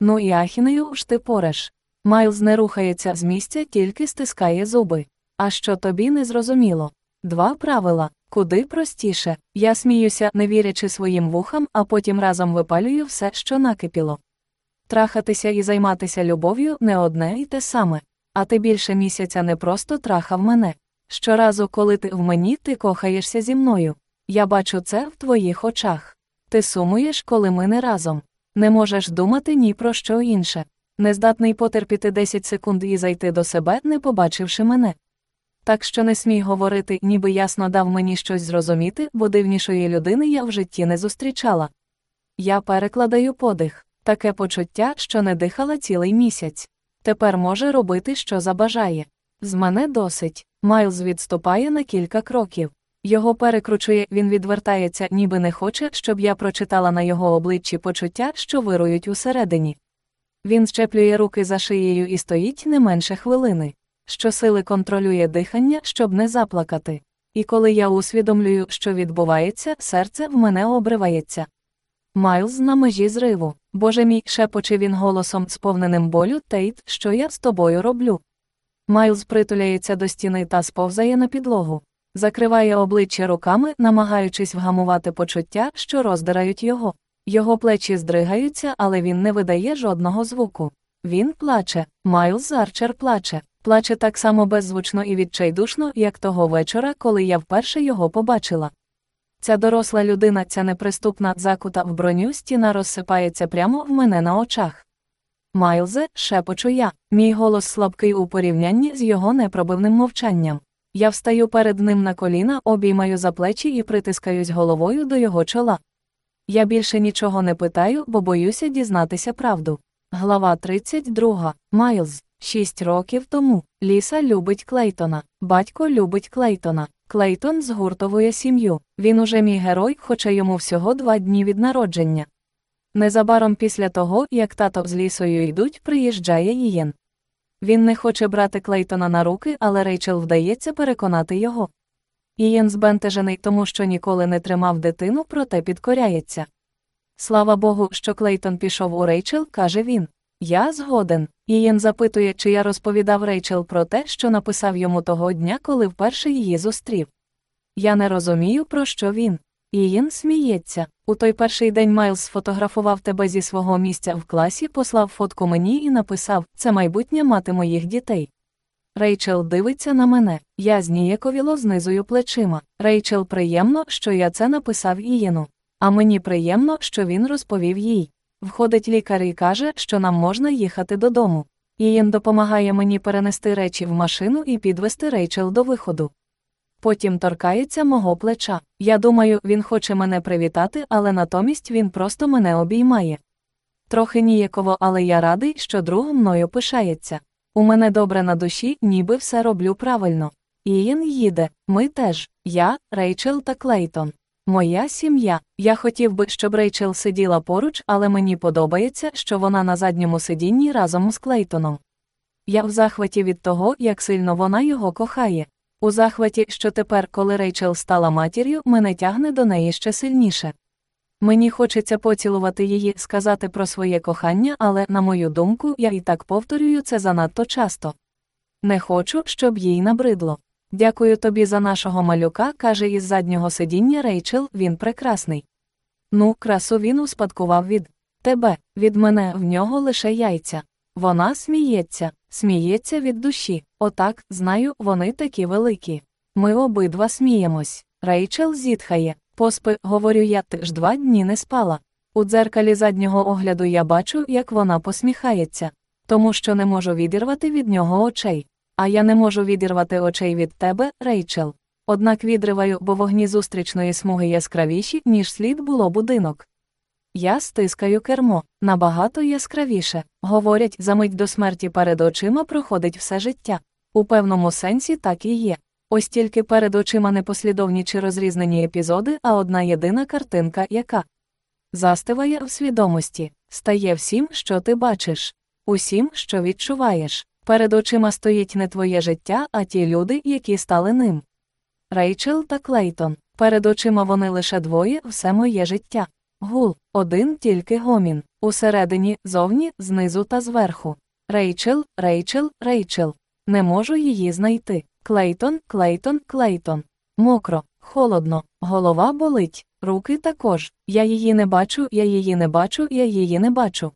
Ну і ахінею ж ти пореш. Майлз не рухається з місця, тільки стискає зуби. А що тобі не зрозуміло? Два правила. Куди простіше. Я сміюся, не вірячи своїм вухам, а потім разом випалюю все, що накипіло. Трахатися і займатися любов'ю не одне і те саме. А ти більше місяця не просто трахав мене. Щоразу, коли ти в мені, ти кохаєшся зі мною. Я бачу це в твоїх очах. Ти сумуєш, коли ми не разом. Не можеш думати ні про що інше. Нездатний потерпіти 10 секунд і зайти до себе, не побачивши мене. Так що не смій говорити, ніби ясно дав мені щось зрозуміти, бо дивнішої людини я в житті не зустрічала. Я перекладаю подих, таке почуття, що не дихала цілий місяць. Тепер може робити, що забажає. З мене досить. Майлз відступає на кілька кроків. Його перекручує, він відвертається, ніби не хоче, щоб я прочитала на його обличчі почуття, що вирують усередині. Він щеплює руки за шиєю і стоїть не менше хвилини. Щосили контролює дихання, щоб не заплакати. І коли я усвідомлюю, що відбувається, серце в мене обривається. Майлз на межі зриву. Боже мій, шепоче він голосом, сповненим болю, Тейт, що я з тобою роблю. Майлз притуляється до стіни та сповзає на підлогу. Закриває обличчя руками, намагаючись вгамувати почуття, що роздирають його. Його плечі здригаються, але він не видає жодного звуку. Він плаче, Майлз Арчер плаче, плаче так само беззвучно і відчайдушно, як того вечора, коли я вперше його побачила. Ця доросла людина, ця неприступна закута в броню стіна розсипається прямо в мене на очах. Майлзе, шепочу я, мій голос слабкий у порівнянні з його непробивним мовчанням. Я встаю перед ним на коліна, обіймаю за плечі і притискаюсь головою до його чола. Я більше нічого не питаю, бо боюся дізнатися правду. Глава 32. Майлз. Шість років тому. Ліса любить Клейтона. Батько любить Клейтона. Клейтон згуртовує сім'ю. Він уже мій герой, хоча йому всього два дні від народження. Незабаром після того, як тато з лісою йдуть, приїжджає Ієн. Він не хоче брати Клейтона на руки, але Рейчел вдається переконати його. Ієн збентежений тому, що ніколи не тримав дитину, проте підкоряється. Слава Богу, що Клейтон пішов у Рейчел, каже він. Я згоден. Ієн запитує, чи я розповідав Рейчел про те, що написав йому того дня, коли вперше її зустрів. Я не розумію, про що він. Ієн сміється. У той перший день Майлз сфотографував тебе зі свого місця в класі, послав фотку мені і написав це майбутнє мати моїх дітей. Рейчел дивиться на мене, я зніяковіло знизую плечима. Рейчел приємно, що я це написав Ієну. А мені приємно, що він розповів їй. Входить лікар і каже, що нам можна їхати додому. Ієн допомагає мені перенести речі в машину і підвести Рейчел до виходу. Потім торкається мого плеча. Я думаю, він хоче мене привітати, але натомість він просто мене обіймає. Трохи ніяково, але я радий, що друг мною пишається. У мене добре на душі, ніби все роблю правильно. Ієн їде, ми теж, я, Рейчел та Клейтон. Моя сім'я. Я хотів би, щоб Рейчел сиділа поруч, але мені подобається, що вона на задньому сидінні разом з Клейтоном. Я в захваті від того, як сильно вона його кохає. У захваті, що тепер, коли Рейчел стала матір'ю, мене тягне до неї ще сильніше. Мені хочеться поцілувати її, сказати про своє кохання, але, на мою думку, я і так повторюю це занадто часто. Не хочу, щоб їй набридло. Дякую тобі за нашого малюка, каже із заднього сидіння Рейчел, він прекрасний. Ну, красу він успадкував від тебе, від мене, в нього лише яйця. Вона сміється, сміється від душі. Отак, знаю, вони такі великі. Ми обидва сміємось. Рейчел зітхає. Поспи, говорю я, ти ж два дні не спала. У дзеркалі заднього огляду я бачу, як вона посміхається, тому що не можу відірвати від нього очей. А я не можу відірвати очей від тебе, Рейчел. Однак відриваю, бо вогні зустрічної смуги яскравіші, ніж слід було будинок. Я стискаю кермо, набагато яскравіше. Говорять, за мить до смерті перед очима проходить все життя. У певному сенсі так і є. Ось тільки перед очима непослідовні чи розрізнені епізоди, а одна єдина картинка, яка застиває в свідомості, стає всім, що ти бачиш, усім, що відчуваєш. Перед очима стоїть не твоє життя, а ті люди, які стали ним. Рейчел та Клейтон. Перед очима вони лише двоє, все моє життя. Гул, один тільки гомін. Усередині, зовні, знизу та зверху. Рейчел, Рейчел, Рейчел. Не можу її знайти. Клейтон, Клейтон, Клейтон. Мокро, холодно, голова болить, руки також. Я її не бачу, я її не бачу, я її не бачу.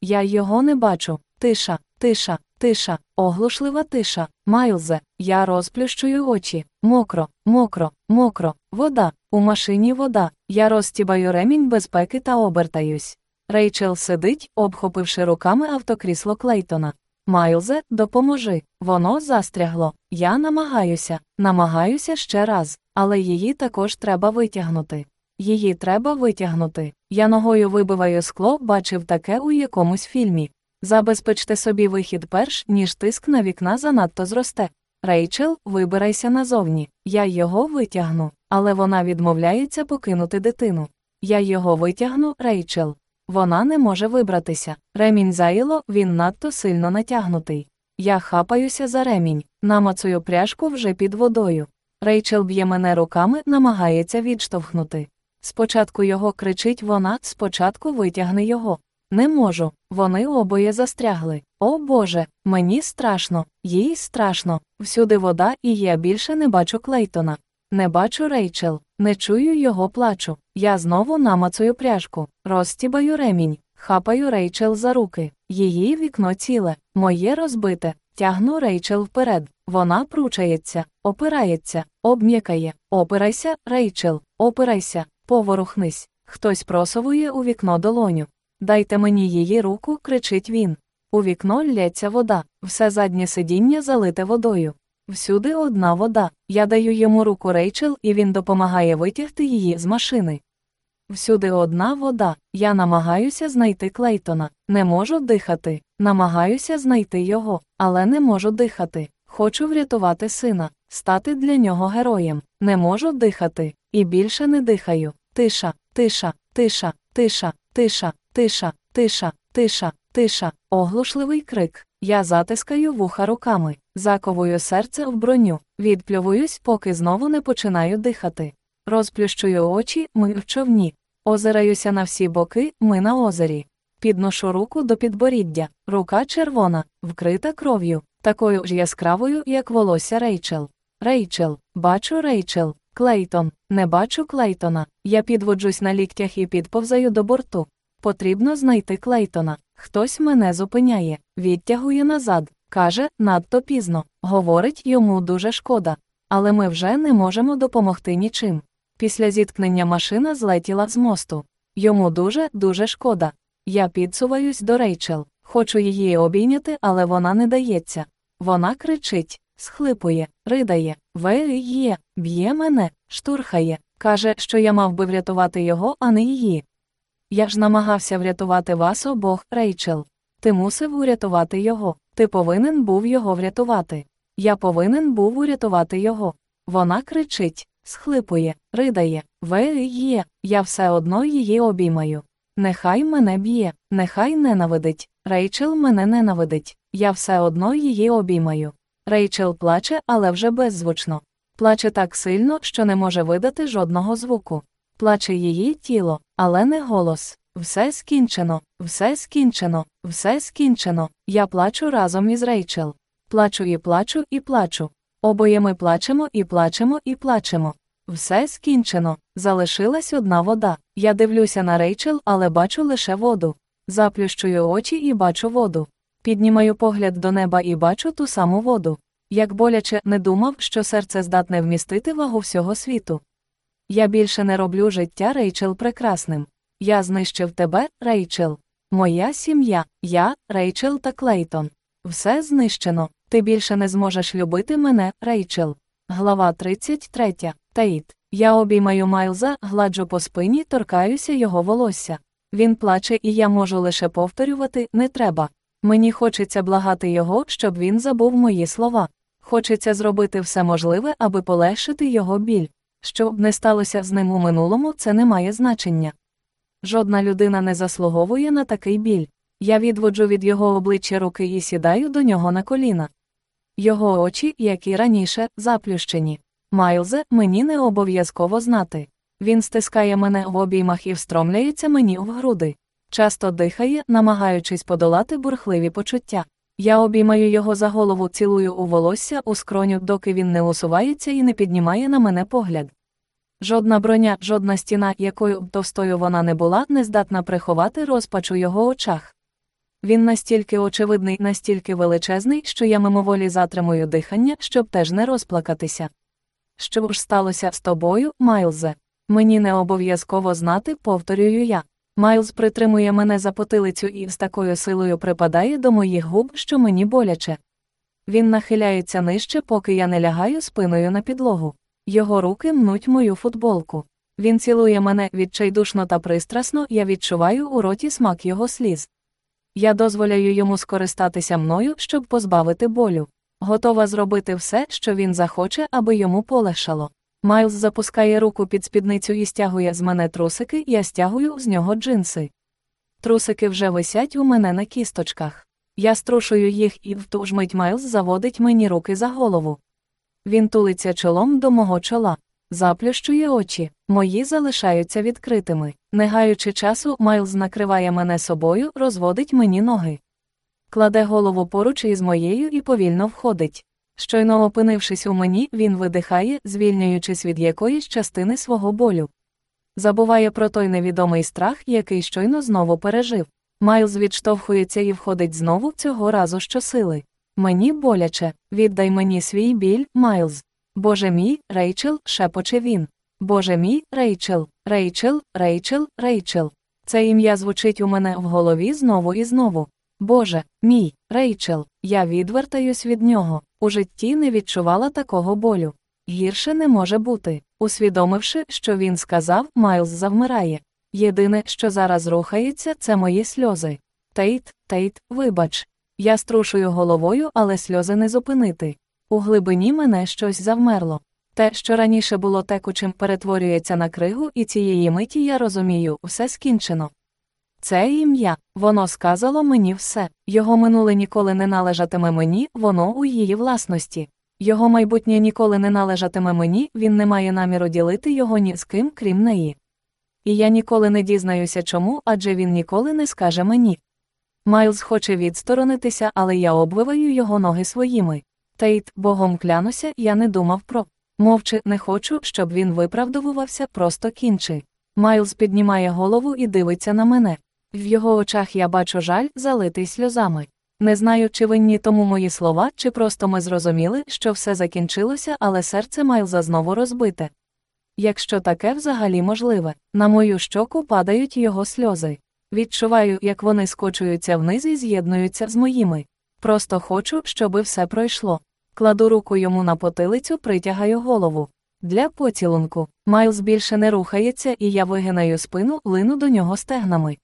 Я його не бачу. Тиша, тиша, тиша, оглушлива тиша. Майлзе, я розплющую очі. Мокро, мокро, мокро, вода. У машині вода. Я розтібаю ремінь безпеки та обертаюсь. Рейчел сидить, обхопивши руками автокрісло Клейтона. Майлзе, допоможи. Воно застрягло. Я намагаюся, намагаюся ще раз, але її також треба витягнути. Її треба витягнути. Я ногою вибиваю скло, бачив таке у якомусь фільмі. Забезпечте собі вихід перш, ніж тиск на вікна занадто зросте. Рейчел, вибирайся назовні. Я його витягну, але вона відмовляється покинути дитину. Я його витягну, Рейчел. Вона не може вибратися. Ремінь заїло, він надто сильно натягнутий. Я хапаюся за ремінь, намацую пряжку вже під водою. Рейчел б'є мене руками, намагається відштовхнути. Спочатку його кричить вона, спочатку витягни його. Не можу. Вони обоє застрягли. О Боже, мені страшно, їй страшно. Всюди вода, і я більше не бачу Клейтона. Не бачу Рейчел, не чую його плачу. Я знову намацую пряжку, розтібаю ремінь, хапаю Рейчел за руки. Її вікно ціле, моє розбите. Тягну Рейчел вперед. Вона пручається, опирається, обм'якає. Опирайся, Рейчел, опирайся, поворухнись. Хтось просовує у вікно долоню. Дайте мені її руку, кричить він. У вікно лється вода, все заднє сидіння залите водою. Всюди одна вода. Я даю йому руку Рейчел, і він допомагає витягти її з машини. Всюди одна вода. Я намагаюся знайти Клейтона. Не можу дихати. Намагаюся знайти його, але не можу дихати. Хочу врятувати сина, стати для нього героєм. Не можу дихати. І більше не дихаю. Тиша, тиша, тиша, тиша, тиша, тиша, тиша, тиша, тиша, оглушливий крик. Я затискаю вуха руками, заковую серце в броню, відплювуюсь, поки знову не починаю дихати. Розплющую очі, ми в човні. Озираюся на всі боки, ми на озері. Підношу руку до підборіддя, рука червона, вкрита кров'ю, такою ж яскравою, як волосся Рейчел. Рейчел, бачу Рейчел, Клейтон, не бачу Клейтона. Я підводжусь на ліктях і підповзаю до борту. Потрібно знайти Клейтона. Хтось мене зупиняє, відтягує назад, каже, надто пізно. Говорить, йому дуже шкода. Але ми вже не можемо допомогти нічим. Після зіткнення машина злетіла з мосту. Йому дуже, дуже шкода. Я підсуваюсь до Рейчел. Хочу її обійняти, але вона не дається. Вона кричить, схлипує, ридає, веє, б'є мене, штурхає, каже, що я мав би врятувати його, а не її. Я ж намагався врятувати вас обох, Рейчел. Ти мусив урятувати його. Ти повинен був його врятувати. Я повинен був урятувати його. Вона кричить, схлипує, ридає, веє, я все одно її обіймаю. Нехай мене б'є, нехай ненавидить. Рейчел мене ненавидить. Я все одно її обіймаю. Рейчел плаче, але вже беззвучно. Плаче так сильно, що не може видати жодного звуку. Плаче її тіло, але не голос. Все скінчено, все скінчено, все скінчено. Я плачу разом із Рейчел. Плачу і плачу і плачу. Обоє ми плачемо і плачемо і плачемо. Все скінчено. Залишилась одна вода. Я дивлюся на Рейчел, але бачу лише воду. Заплющую очі і бачу воду. Піднімаю погляд до неба і бачу ту саму воду. Як боляче не думав, що серце здатне вмістити вагу всього світу. Я більше не роблю життя Рейчел прекрасним. Я знищив тебе, Рейчел. Моя сім'я, я, Рейчел та Клейтон. Все знищено. Ти більше не зможеш любити мене, Рейчел. Глава 33. Таїт. Я обіймаю Майлза, гладжу по спині, торкаюся його волосся. Він плаче, і я можу лише повторювати не треба. Мені хочеться благати його, щоб він забув мої слова. Хочеться зробити все можливе, аби полегшити його біль. Що б не сталося з ним у минулому, це не має значення. Жодна людина не заслуговує на такий біль. Я відводжу від його обличчя руки і сідаю до нього на коліна. Його очі, як і раніше, заплющені. Майлзе, мені не обов'язково знати. Він стискає мене в обіймах і встромляється мені в груди. Часто дихає, намагаючись подолати бурхливі почуття. Я обіймаю його за голову, цілую у волосся у скроню, доки він не усувається і не піднімає на мене погляд. Жодна броня, жодна стіна, якою б товстою вона не була, не здатна приховати розпач у його очах. Він настільки очевидний, настільки величезний, що я мимоволі затримую дихання, щоб теж не розплакатися. Що ж сталося з тобою, Майлзе? Мені не обов'язково знати, повторюю я. Майлз притримує мене за потилицю і з такою силою припадає до моїх губ, що мені боляче. Він нахиляється нижче, поки я не лягаю спиною на підлогу. Його руки мнуть мою футболку. Він цілує мене відчайдушно та пристрасно, я відчуваю у роті смак його сліз. Я дозволяю йому скористатися мною, щоб позбавити болю. Готова зробити все, що він захоче, аби йому полегшало. Майлз запускає руку під спідницю і стягує з мене трусики, я стягую з нього джинси. Трусики вже висять у мене на кісточках. Я струшую їх і в ту ж мить Майлз заводить мені руки за голову. Він тулиться чолом до мого чола, заплющує очі, мої залишаються відкритими. Не гаючи часу, Майлз накриває мене собою, розводить мені ноги. Кладе голову поруч із моєю і повільно входить. Щойно опинившись у мені, він видихає, звільнюючись від якоїсь частини свого болю. Забуває про той невідомий страх, який щойно знову пережив. Майлз відштовхується і входить знову цього разу щосили. Мені боляче, віддай мені свій біль, Майлз. Боже мій, Рейчел, шепоче він. Боже мій, Рейчел, Рейчел, Рейчел, Рейчел. Це ім'я звучить у мене в голові знову і знову. Боже, мій, Рейчел, я відвертаюсь від нього. У житті не відчувала такого болю. Гірше не може бути. Усвідомивши, що він сказав, Майлз завмирає. Єдине, що зараз рухається, це мої сльози. Тейт, Тейт, вибач. Я струшую головою, але сльози не зупинити. У глибині мене щось завмерло. Те, що раніше було текучим, перетворюється на кригу, і цієї миті я розумію, все скінчено. Це ім'я, воно сказало мені все. Його минуле ніколи не належатиме мені, воно у її власності. Його майбутнє ніколи не належатиме мені, він не має наміру ділити його ні з ким, крім неї. І я ніколи не дізнаюся чому, адже він ніколи не скаже мені. Майлз хоче відсторонитися, але я обвиваю його ноги своїми. Тейт, богом клянуся, я не думав про. Мовчи, не хочу, щоб він виправдовувався, просто кінчи. Майлз піднімає голову і дивиться на мене. В його очах я бачу жаль, залитий сльозами. Не знаю, чи винні тому мої слова, чи просто ми зрозуміли, що все закінчилося, але серце Майлза знову розбите. Якщо таке взагалі можливе, на мою щоку падають його сльози. Відчуваю, як вони скочуються вниз і з'єднуються з моїми. Просто хочу, щоби все пройшло. Кладу руку йому на потилицю, притягаю голову. Для поцілунку. Майлз більше не рухається, і я вигинаю спину, лину до нього стегнами.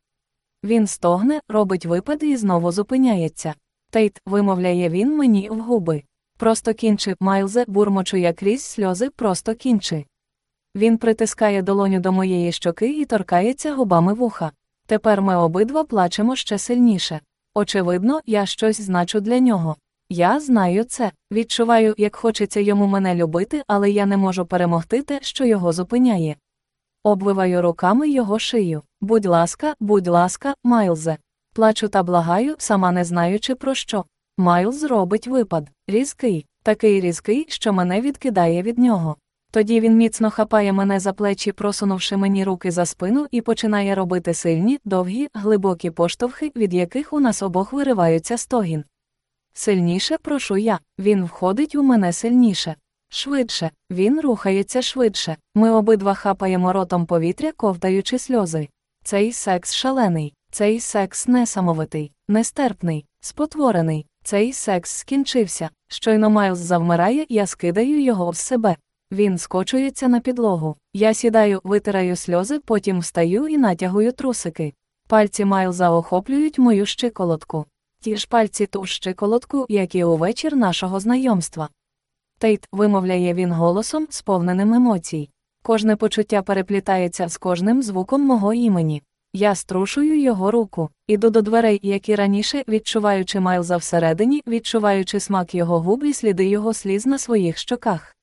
Він стогне, робить випад і знову зупиняється. Тейт, вимовляє він мені в губи. Просто кінчи, Майлзе, бурмочу я крізь сльози, просто кінчи. Він притискає долоню до моєї щоки і торкається губами вуха. Тепер ми обидва плачемо ще сильніше. Очевидно, я щось значу для нього. Я знаю це, відчуваю, як хочеться йому мене любити, але я не можу перемогти те, що його зупиняє. Обвиваю руками його шию. Будь ласка, будь ласка, Майлзе. Плачу та благаю, сама не знаючи про що. Майлз робить випад. Різкий, такий різкий, що мене відкидає від нього. Тоді він міцно хапає мене за плечі, просунувши мені руки за спину, і починає робити сильні, довгі, глибокі поштовхи, від яких у нас обох вириваються стогін. Сильніше прошу я, він входить у мене сильніше. Швидше, він рухається швидше. Ми обидва хапаємо ротом повітря, ковтаючи сльози. Цей секс шалений, цей секс несамовитий, нестерпний, спотворений, цей секс скінчився. Щойно Майлз завмирає, я скидаю його в себе. Він скочується на підлогу. Я сідаю, витираю сльози, потім встаю і натягую трусики. Пальці Майлза охоплюють мою щиколотку. Ті ж пальці ту щиколотку, як і у вечір нашого знайомства. Тейт, вимовляє він голосом, сповненим емоцій. Кожне почуття переплітається з кожним звуком мого імені. Я струшую його руку, іду до дверей, як і раніше, відчуваючи Майлза всередині, відчуваючи смак його губ і сліди його сліз на своїх щоках.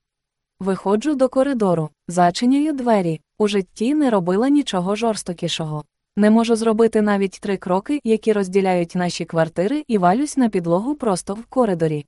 Виходжу до коридору, зачиняю двері. У житті не робила нічого жорстокішого. Не можу зробити навіть три кроки, які розділяють наші квартири, і валюсь на підлогу просто в коридорі.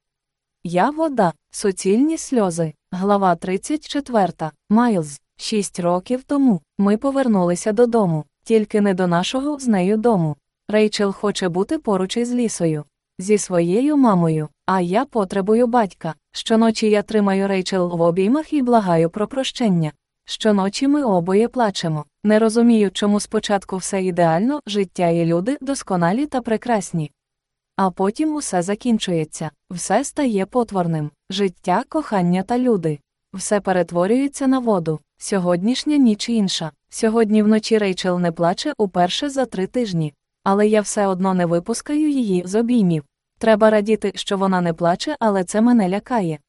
Я вода, суцільні сльози. Глава 34. Майлз. Шість років тому ми повернулися додому, тільки не до нашого з нею дому. Рейчел хоче бути поруч із лісою, зі своєю мамою, а я потребую батька. Щоночі я тримаю Рейчел в обіймах і благаю про прощення. Щоночі ми обоє плачемо. Не розумію, чому спочатку все ідеально, життя і люди досконалі та прекрасні. А потім усе закінчується, все стає потворним життя, кохання та люди. Все перетворюється на воду. Сьогоднішня ніч інша. Сьогодні вночі Рейчел не плаче уперше за три тижні, але я все одно не випускаю її з обіймів. Треба радіти, що вона не плаче, але це мене лякає.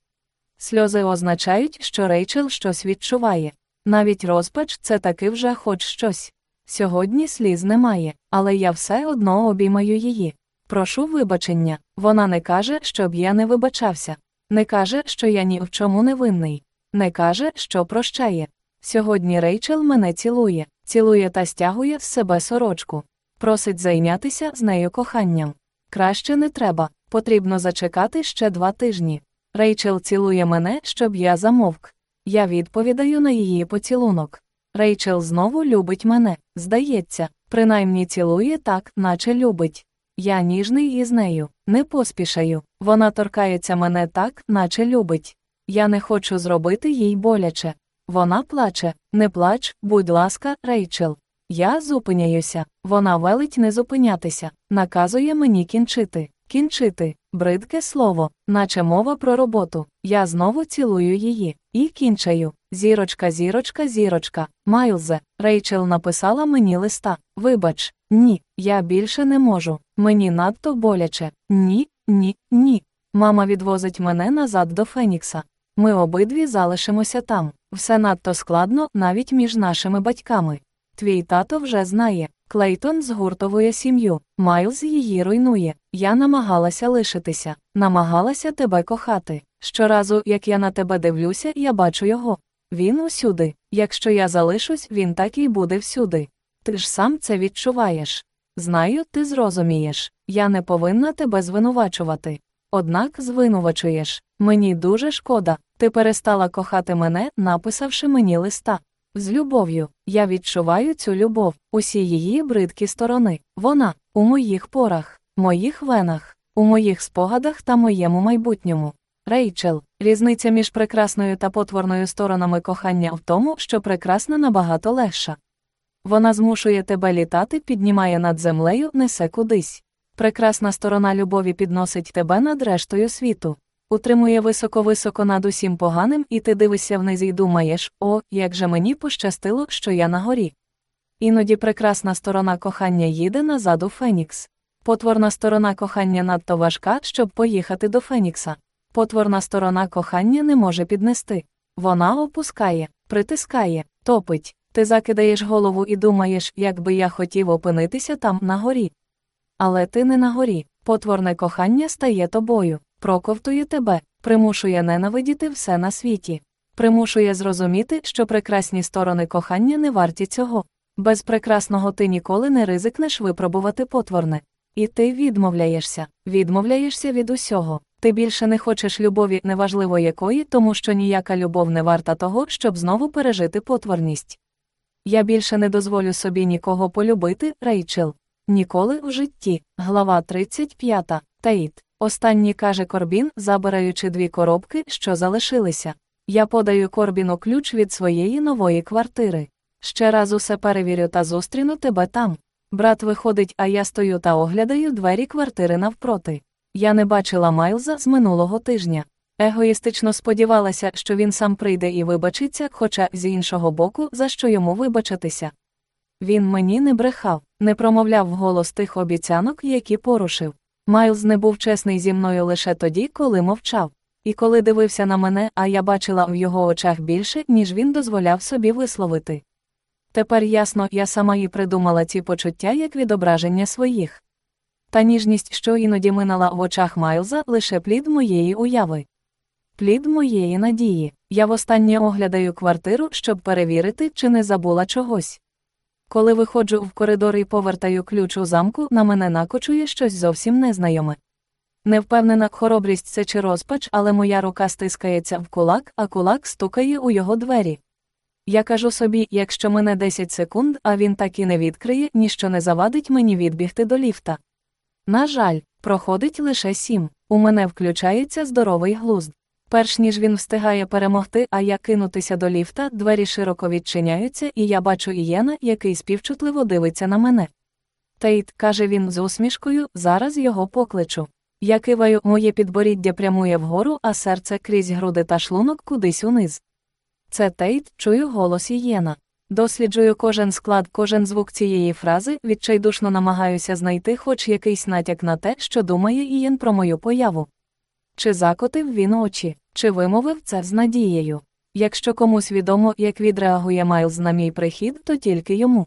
Сльози означають, що Рейчел щось відчуває. Навіть розпач це таки вже хоч щось. Сьогодні сліз немає, але я все одно обіймаю її. Прошу вибачення. Вона не каже, щоб я не вибачався, не каже, що я ні в чому не винний, не каже, що прощає. Сьогодні Рейчел мене цілує, цілує та стягує з себе сорочку. Просить зайнятися з нею коханням. Краще не треба, потрібно зачекати ще два тижні. Рейчел цілує мене, щоб я замовк. Я відповідаю на її поцілунок. Рейчел знову любить мене, здається, принаймні цілує так, наче любить. Я ніжний із нею, не поспішаю. Вона торкається мене так, наче любить. Я не хочу зробити їй боляче. Вона плаче, не плач, будь ласка, Рейчел. Я зупиняюся, вона велить не зупинятися, наказує мені кінчити, кінчити, бридке слово, наче мова про роботу. Я знову цілую її і кінчаю. Зірочка, зірочка, зірочка. Майлзе, Рейчел написала мені листа. Вибач, ні, я більше не можу. Мені надто боляче. Ні, ні, ні. Мама відвозить мене назад до Фенікса. Ми обидві залишимося там. Все надто складно навіть між нашими батьками. Твій тато вже знає. Клейтон згуртовує сім'ю, Майлз її руйнує. Я намагалася лишитися, намагалася тебе кохати. Щоразу, як я на тебе дивлюся, я бачу його. Він усюди. Якщо я залишусь, він так і буде всюди. Ти ж сам це відчуваєш. Знаю, ти зрозумієш. Я не повинна тебе звинувачувати. Однак звинувачуєш. Мені дуже шкода. Ти перестала кохати мене, написавши мені листа. З любов'ю, я відчуваю цю любов, усі її бридкі сторони. Вона у моїх порах, моїх венах, у моїх спогадах та моєму майбутньому. Рейчел, різниця між прекрасною та потворною сторонами кохання в тому, що прекрасна набагато легша. Вона змушує тебе літати, піднімає над землею, несе кудись. Прекрасна сторона любові підносить тебе над рештою світу. Утримує високо-високо над усім поганим, і ти дивишся вниз і думаєш, о, як же мені пощастило, що я на горі. Іноді прекрасна сторона кохання їде назад у Фенікс. Потворна сторона кохання надто важка, щоб поїхати до Фенікса. Потворна сторона кохання не може піднести. Вона опускає, притискає, топить. Ти закидаєш голову і думаєш, як би я хотів опинитися там на горі. Але ти не на горі. Потворне кохання стає тобою проковтує тебе, примушує ненавидіти все на світі, примушує зрозуміти, що прекрасні сторони кохання не варті цього. Без прекрасного ти ніколи не ризикнеш випробувати потворне. І ти відмовляєшся, відмовляєшся від усього. Ти більше не хочеш любові, неважливо якої, тому що ніяка любов не варта того, щоб знову пережити потворність. Я більше не дозволю собі нікого полюбити, Рейчел. Ніколи в житті. Глава 35. Таїт. Останній каже Корбін, забираючи дві коробки, що залишилися. Я подаю Корбіну ключ від своєї нової квартири. Ще раз усе перевірю та зустріну тебе там. Брат виходить, а я стою та оглядаю двері квартири навпроти. Я не бачила Майлза з минулого тижня. Егоїстично сподівалася, що він сам прийде і вибачиться, хоча з іншого боку, за що йому вибачитися. Він мені не брехав, не промовляв вголос тих обіцянок, які порушив. Майлз не був чесний зі мною лише тоді, коли мовчав. І коли дивився на мене, а я бачила в його очах більше, ніж він дозволяв собі висловити. Тепер ясно, я сама і придумала ці почуття як відображення своїх. Та ніжність, що іноді минала в очах Майлза, лише плід моєї уяви. Плід моєї надії. Я востаннє оглядаю квартиру, щоб перевірити, чи не забула чогось. Коли виходжу в коридор і повертаю ключ у замку, на мене накочує щось зовсім незнайоме. Не впевнена, хоробрість це чи розпач, але моя рука стискається в кулак, а кулак стукає у його двері. Я кажу собі, якщо мене 10 секунд, а він так і не відкриє, ніщо не завадить мені відбігти до ліфта. На жаль, проходить лише сім. У мене включається здоровий глузд. Перш ніж він встигає перемогти, а я кинутися до ліфта, двері широко відчиняються, і я бачу Ієна, який співчутливо дивиться на мене. Тейт, каже він з усмішкою, зараз його покличу. Я киваю, моє підборіддя прямує вгору, а серце крізь груди та шлунок кудись униз. Це Тейт, чую голос Ієна. Досліджую кожен склад, кожен звук цієї фрази, відчайдушно намагаюся знайти хоч якийсь натяк на те, що думає Ієн про мою появу. Чи закотив він очі, чи вимовив це з надією. Якщо комусь відомо, як відреагує Майлз на мій прихід, то тільки йому.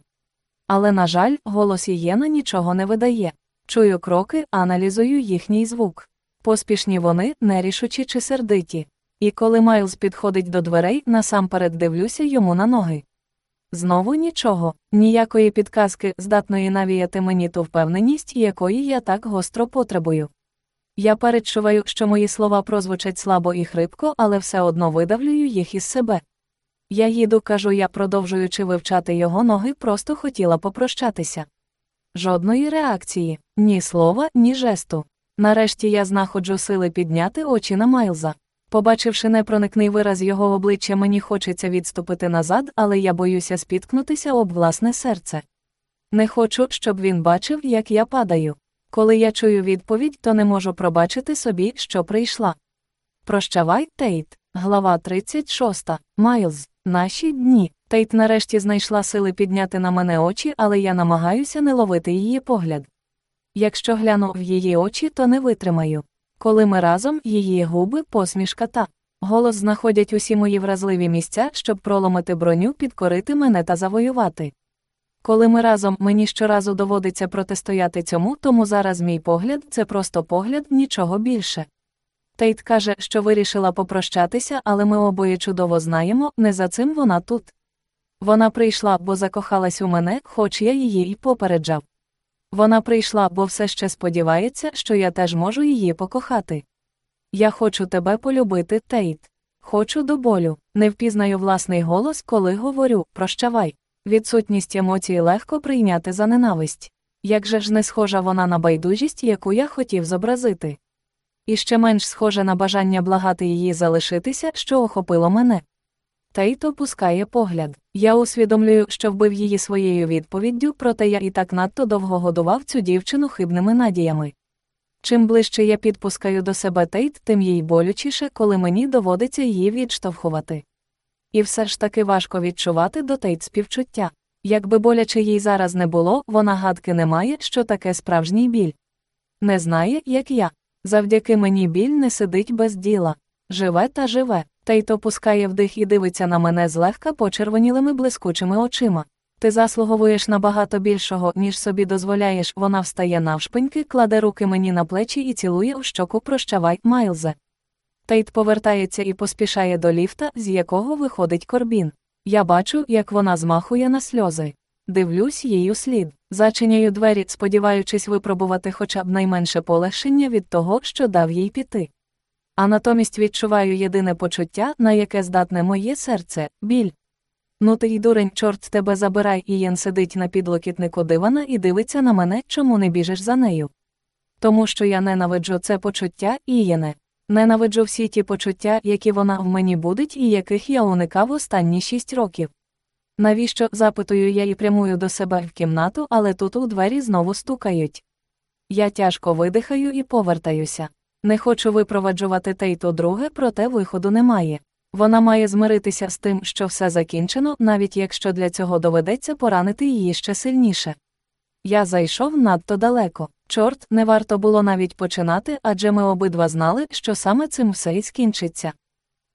Але, на жаль, голос Ієна нічого не видає. Чую кроки, аналізую їхній звук. Поспішні вони, нерішучі чи сердиті. І коли Майлз підходить до дверей, насамперед дивлюся йому на ноги. Знову нічого, ніякої підказки, здатної навіяти мені ту впевненість, якої я так гостро потребую. Я передчуваю, що мої слова прозвучать слабо і хрипко, але все одно видавлюю їх із себе. Я їду, кажу я, продовжуючи вивчати його ноги, просто хотіла попрощатися. Жодної реакції, ні слова, ні жесту. Нарешті я знаходжу сили підняти очі на Майлза. Побачивши непроникний вираз його обличчя, мені хочеться відступити назад, але я боюся спіткнутися об власне серце. Не хочу, щоб він бачив, як я падаю. Коли я чую відповідь, то не можу пробачити собі, що прийшла. Прощавай, Тейт, глава 36. Майлз, наші дні. Тейт нарешті знайшла сили підняти на мене очі, але я намагаюся не ловити її погляд. Якщо гляну в її очі, то не витримаю. Коли ми разом, її губи, посмішка та голос знаходять усі мої вразливі місця, щоб проломити броню, підкорити мене та завоювати. Коли ми разом мені щоразу доводиться протистояти цьому, тому зараз мій погляд це просто погляд, нічого більше. Тейт каже, що вирішила попрощатися, але ми обоє чудово знаємо, не за цим вона тут. Вона прийшла, бо закохалась у мене, хоч я її й попереджав. Вона прийшла, бо все ще сподівається, що я теж можу її покохати. Я хочу тебе полюбити, Тейт. Хочу до болю. Не впізнаю власний голос, коли говорю прощавай. Відсутність емоцій легко прийняти за ненависть. Як же ж не схожа вона на байдужість, яку я хотів зобразити. І ще менш схоже на бажання благати її залишитися, що охопило мене. Тейт опускає погляд. Я усвідомлюю, що вбив її своєю відповіддю, проте я і так надто довго годував цю дівчину хибними надіями. Чим ближче я підпускаю до себе Тейт, тим їй болючіше, коли мені доводиться її відштовхувати. І все ж таки важко відчувати до Тейт співчуття. Якби боляче їй зараз не було, вона гадки не має, що таке справжній біль. Не знає, як я. Завдяки мені біль не сидить без діла. Живе та живе. Тейт опускає вдих і дивиться на мене злегка почервонілими блискучими очима. Ти заслуговуєш набагато більшого, ніж собі дозволяєш. Вона встає навшпиньки, кладе руки мені на плечі і цілує у щоку прощавай, Майлзе. Тейт повертається і поспішає до ліфта, з якого виходить корбін. Я бачу, як вона змахує на сльози. Дивлюсь їй слід. Зачиняю двері, сподіваючись випробувати хоча б найменше полегшення від того, що дав їй піти. А натомість відчуваю єдине почуття, на яке здатне моє серце біль. Ну ти й дурень, чорт тебе забирай, Ієн сидить на підлокітнику дивана і дивиться на мене, чому не біжиш за нею. Тому що я ненавиджу це почуття, Ієне. Ненавиджу всі ті почуття, які вона в мені будить і яких я уникав останні шість років. Навіщо запитую я і прямую до себе в кімнату, але тут у двері знову стукають. Я тяжко видихаю і повертаюся. Не хочу випроваджувати Тейту друге, проте виходу немає. Вона має змиритися з тим, що все закінчено, навіть якщо для цього доведеться поранити її ще сильніше. Я зайшов надто далеко. Чорт, не варто було навіть починати, адже ми обидва знали, що саме цим все і скінчиться.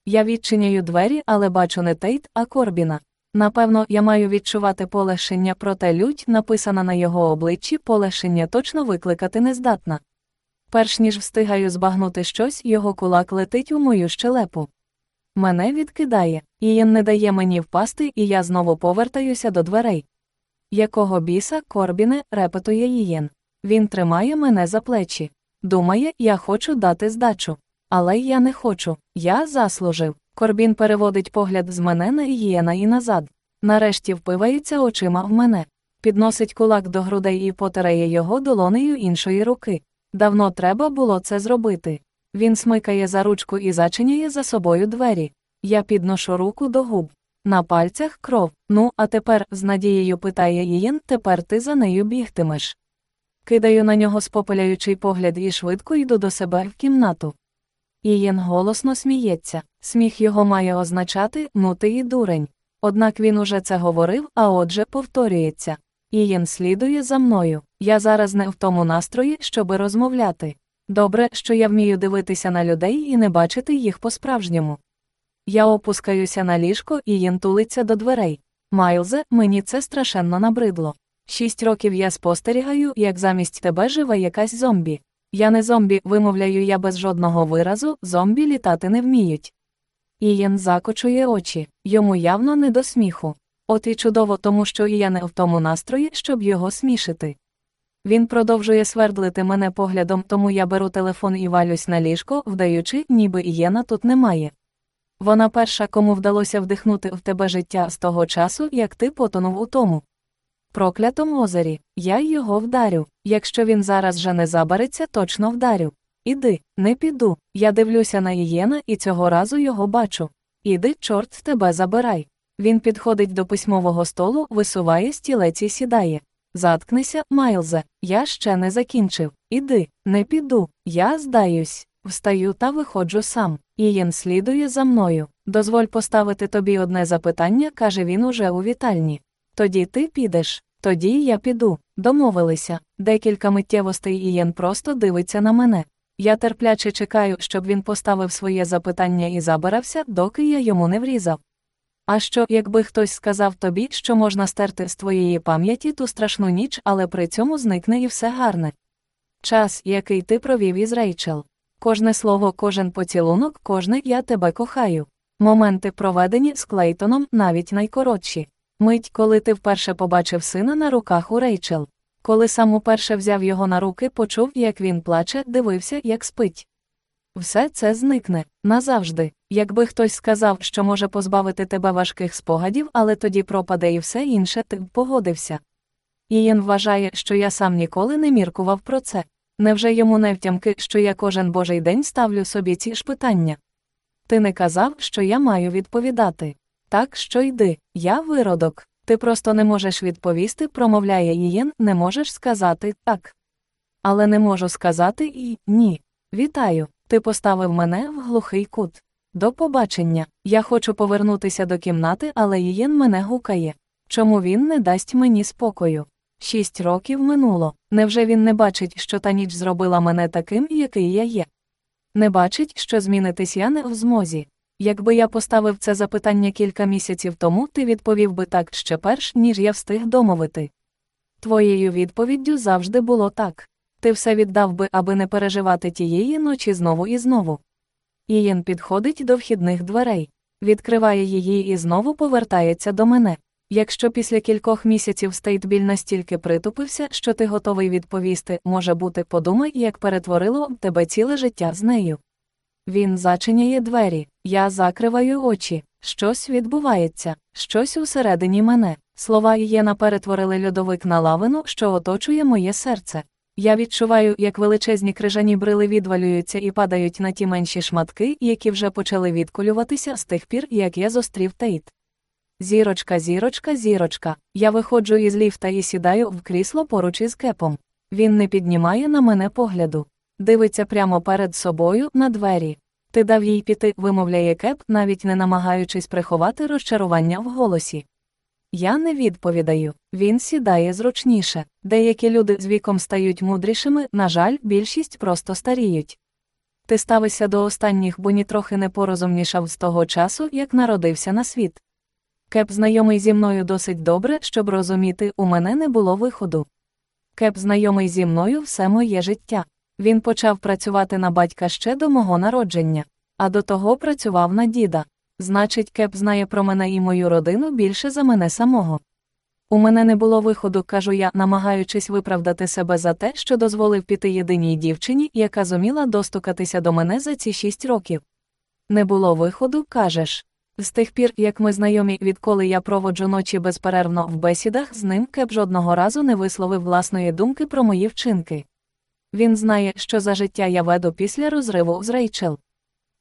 Я відчиняю двері, але бачу не Тейт, а Корбіна. Напевно, я маю відчувати полегшення, проте лють, написана на його обличчі, полегшення точно викликати не здатна. Перш ніж встигаю збагнути щось, його кулак летить у мою щелепу. Мене відкидає, Ієн не дає мені впасти, і я знову повертаюся до дверей. Якого біса, Корбіне, репетує Ієн. Він тримає мене за плечі. Думає, я хочу дати здачу. Але я не хочу, я заслужив. Корбін переводить погляд з мене на Ієна і назад. Нарешті впивається очима в мене. Підносить кулак до грудей і потирає його долонею іншої руки. Давно треба було це зробити. Він смикає за ручку і зачиняє за собою двері. Я підношу руку до губ. На пальцях кров. Ну, а тепер, з надією питає Ієн, тепер ти за нею бігтимеш. Кидаю на нього спопиляючий погляд і швидко йду до себе в кімнату. Ієн голосно сміється. Сміх його має означати ну ти і дурень. Однак він уже це говорив, а отже, повторюється. Ієн слідує за мною. Я зараз не в тому настрої, щоби розмовляти. Добре, що я вмію дивитися на людей і не бачити їх по-справжньому. Я опускаюся на ліжко і Ієн тулиться до дверей. Майлзе, мені це страшенно набридло. Шість років я спостерігаю, як замість тебе живе якась зомбі. Я не зомбі, вимовляю я без жодного виразу, зомбі літати не вміють. Ієн закочує очі, йому явно не до сміху. От і чудово, тому що і я не в тому настрої, щоб його смішити. Він продовжує свердлити мене поглядом, тому я беру телефон і валюсь на ліжко, вдаючи, ніби Ієна тут немає. Вона перша, кому вдалося вдихнути в тебе життя з того часу, як ти потонув у тому. Проклятому озері, я його вдарю. Якщо він зараз же не забереться, точно вдарю. Іди, не піду. Я дивлюся на Ієна і цього разу його бачу. Іди, чорт тебе забирай. Він підходить до письмового столу, висуває стілець і сідає. Заткнися, Майлзе, я ще не закінчив. Іди, не піду, я здаюсь. Встаю та виходжу сам. Ієн слідує за мною. Дозволь поставити тобі одне запитання, каже він уже у вітальні. Тоді ти підеш, тоді я піду. Домовилися. Декілька миттєвостей Ієн просто дивиться на мене. Я терпляче чекаю, щоб він поставив своє запитання і забирався, доки я йому не врізав. А що, якби хтось сказав тобі, що можна стерти з твоєї пам'яті ту страшну ніч, але при цьому зникне і все гарне? Час, який ти провів із Рейчел. Кожне слово, кожен поцілунок, кожне я тебе кохаю. Моменти, проведені з Клейтоном, навіть найкоротші. Мить, коли ти вперше побачив сина на руках у Рейчел. Коли сам уперше взяв його на руки, почув, як він плаче, дивився, як спить. Все це зникне назавжди. Якби хтось сказав, що може позбавити тебе важких спогадів, але тоді пропаде і все інше, ти б погодився. Ієн вважає, що я сам ніколи не міркував про це. Невже йому не втямки, що я кожен божий день ставлю собі ці ж питання? Ти не казав, що я маю відповідати. Так, що йди, я виродок. Ти просто не можеш відповісти, промовляє Ієн, не можеш сказати так. Але не можу сказати і ні. Вітаю, ти поставив мене в глухий кут. До побачення. Я хочу повернутися до кімнати, але Ієн мене гукає. Чому він не дасть мені спокою? Шість років минуло. Невже він не бачить, що та ніч зробила мене таким, який я є? Не бачить, що змінитись я не в змозі. Якби я поставив це запитання кілька місяців тому, ти відповів би так ще перш, ніж я встиг домовити. Твоєю відповіддю завжди було так. Ти все віддав би, аби не переживати тієї ночі знову і знову. Ієн підходить до вхідних дверей, відкриває її і знову повертається до мене. Якщо після кількох місяців Стейтбіль настільки притупився, що ти готовий відповісти, може бути, подумай, як перетворило тебе ціле життя з нею. Він зачиняє двері, я закриваю очі. Щось відбувається, щось усередині мене. Слова Ієна перетворили льодовик на лавину, що оточує моє серце. Я відчуваю, як величезні крижані брили відвалюються і падають на ті менші шматки, які вже почали відколюватися з тих пір, як я зустрів Тейт. Зірочка, зірочка, зірочка. Я виходжу із ліфта і сідаю в крісло поруч із кепом. Він не піднімає на мене погляду. Дивиться прямо перед собою на двері. Ти дав їй піти, вимовляє кеп, навіть не намагаючись приховати розчарування в голосі. Я не відповідаю, він сідає зручніше. Деякі люди з віком стають мудрішими, на жаль, більшість просто старіють. Ти ставишся до останніх, бо нітрохи не порозумнішав з того часу, як народився на світ. Кеп знайомий зі мною досить добре, щоб розуміти, у мене не було виходу. Кеп знайомий зі мною все моє життя. Він почав працювати на батька ще до мого народження, а до того працював на діда. Значить, Кеп знає про мене і мою родину більше за мене самого. У мене не було виходу, кажу я, намагаючись виправдати себе за те, що дозволив піти єдиній дівчині, яка зуміла достукатися до мене за ці шість років. Не було виходу, кажеш. З тих пір, як ми знайомі, відколи я проводжу ночі безперервно в бесідах, з ним Кеп жодного разу не висловив власної думки про мої вчинки. Він знає, що за життя я веду після розриву з Рейчел.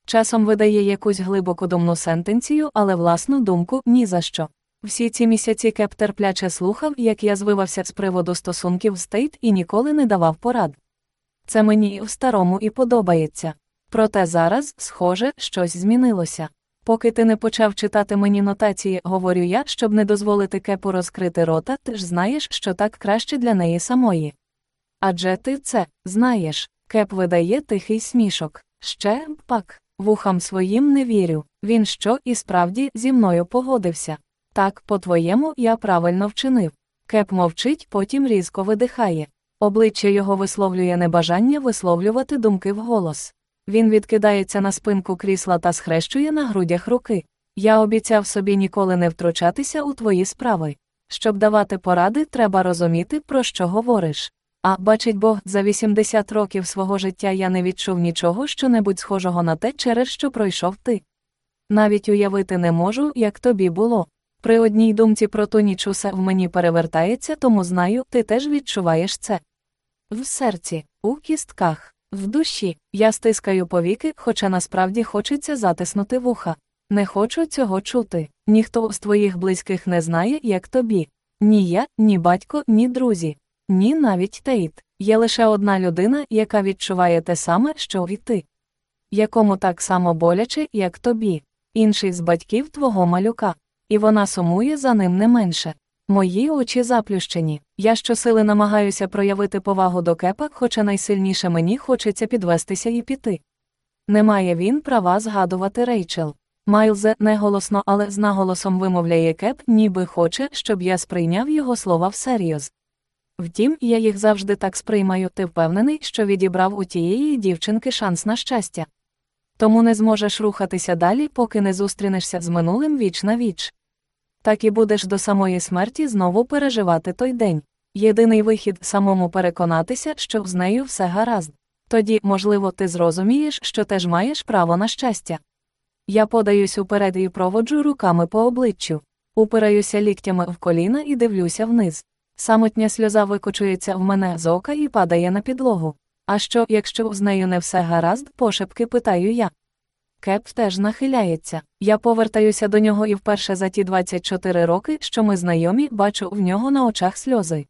Часом видає якусь глибоку думну сентенцію, але власну думку ні за що. Всі ці місяці Кеп терпляче слухав, як я звивався з приводу стосунків з Тейт і ніколи не давав порад. Це мені в старому і подобається. Проте зараз, схоже, щось змінилося. Поки ти не почав читати мені нотації, говорю я, щоб не дозволити Кепу розкрити рота, ти ж знаєш, що так краще для неї самої. Адже ти це знаєш. Кеп видає тихий смішок. Ще пак, вухам своїм не вірю. Він що і справді зі мною погодився. Так, по-твоєму, я правильно вчинив. Кеп мовчить, потім різко видихає. Обличчя його висловлює небажання висловлювати думки вголос. Він відкидається на спинку крісла та схрещує на грудях руки. Я обіцяв собі ніколи не втручатися у твої справи. Щоб давати поради, треба розуміти, про що говориш. А бачить Бог, за 80 років свого життя я не відчув нічого що-небудь схожого на те, через що пройшов ти. Навіть уявити не можу, як тобі було. При одній думці про ту ніч усе в мені перевертається, тому знаю, ти теж відчуваєш це. В серці, у кістках, в душі я стискаю повіки, хоча насправді хочеться затиснути вуха. Не хочу цього чути. Ніхто з твоїх близьких не знає, як тобі. Ні я, ні батько, ні друзі. Ні, навіть Тейт. Є лише одна людина, яка відчуває те саме, що і ти. Якому так само боляче, як тобі, інший з батьків твого малюка. І вона сумує за ним не менше. Мої очі заплющені. Я щосили намагаюся проявити повагу до кепа, хоча найсильніше мені хочеться підвестися і піти. Не має він права згадувати Рейчел. Майлзе неголосно, але з наголосом вимовляє кеп, ніби хоче, щоб я сприйняв його слова всерйоз. Втім, я їх завжди так сприймаю, ти впевнений, що відібрав у тієї дівчинки шанс на щастя. Тому не зможеш рухатися далі, поки не зустрінешся з минулим віч на віч. Так і будеш до самої смерті знову переживати той день. Єдиний вихід самому переконатися, що з нею все гаразд. Тоді, можливо, ти зрозумієш, що теж маєш право на щастя. Я подаюсь уперед і проводжу руками по обличчю, упираюся ліктями в коліна і дивлюся вниз. Самотня сльоза викочується в мене з ока і падає на підлогу. А що, якщо з нею не все гаразд, пошепки питаю я. Кеп теж нахиляється. Я повертаюся до нього і вперше за ті 24 роки, що ми знайомі, бачу в нього на очах сльози.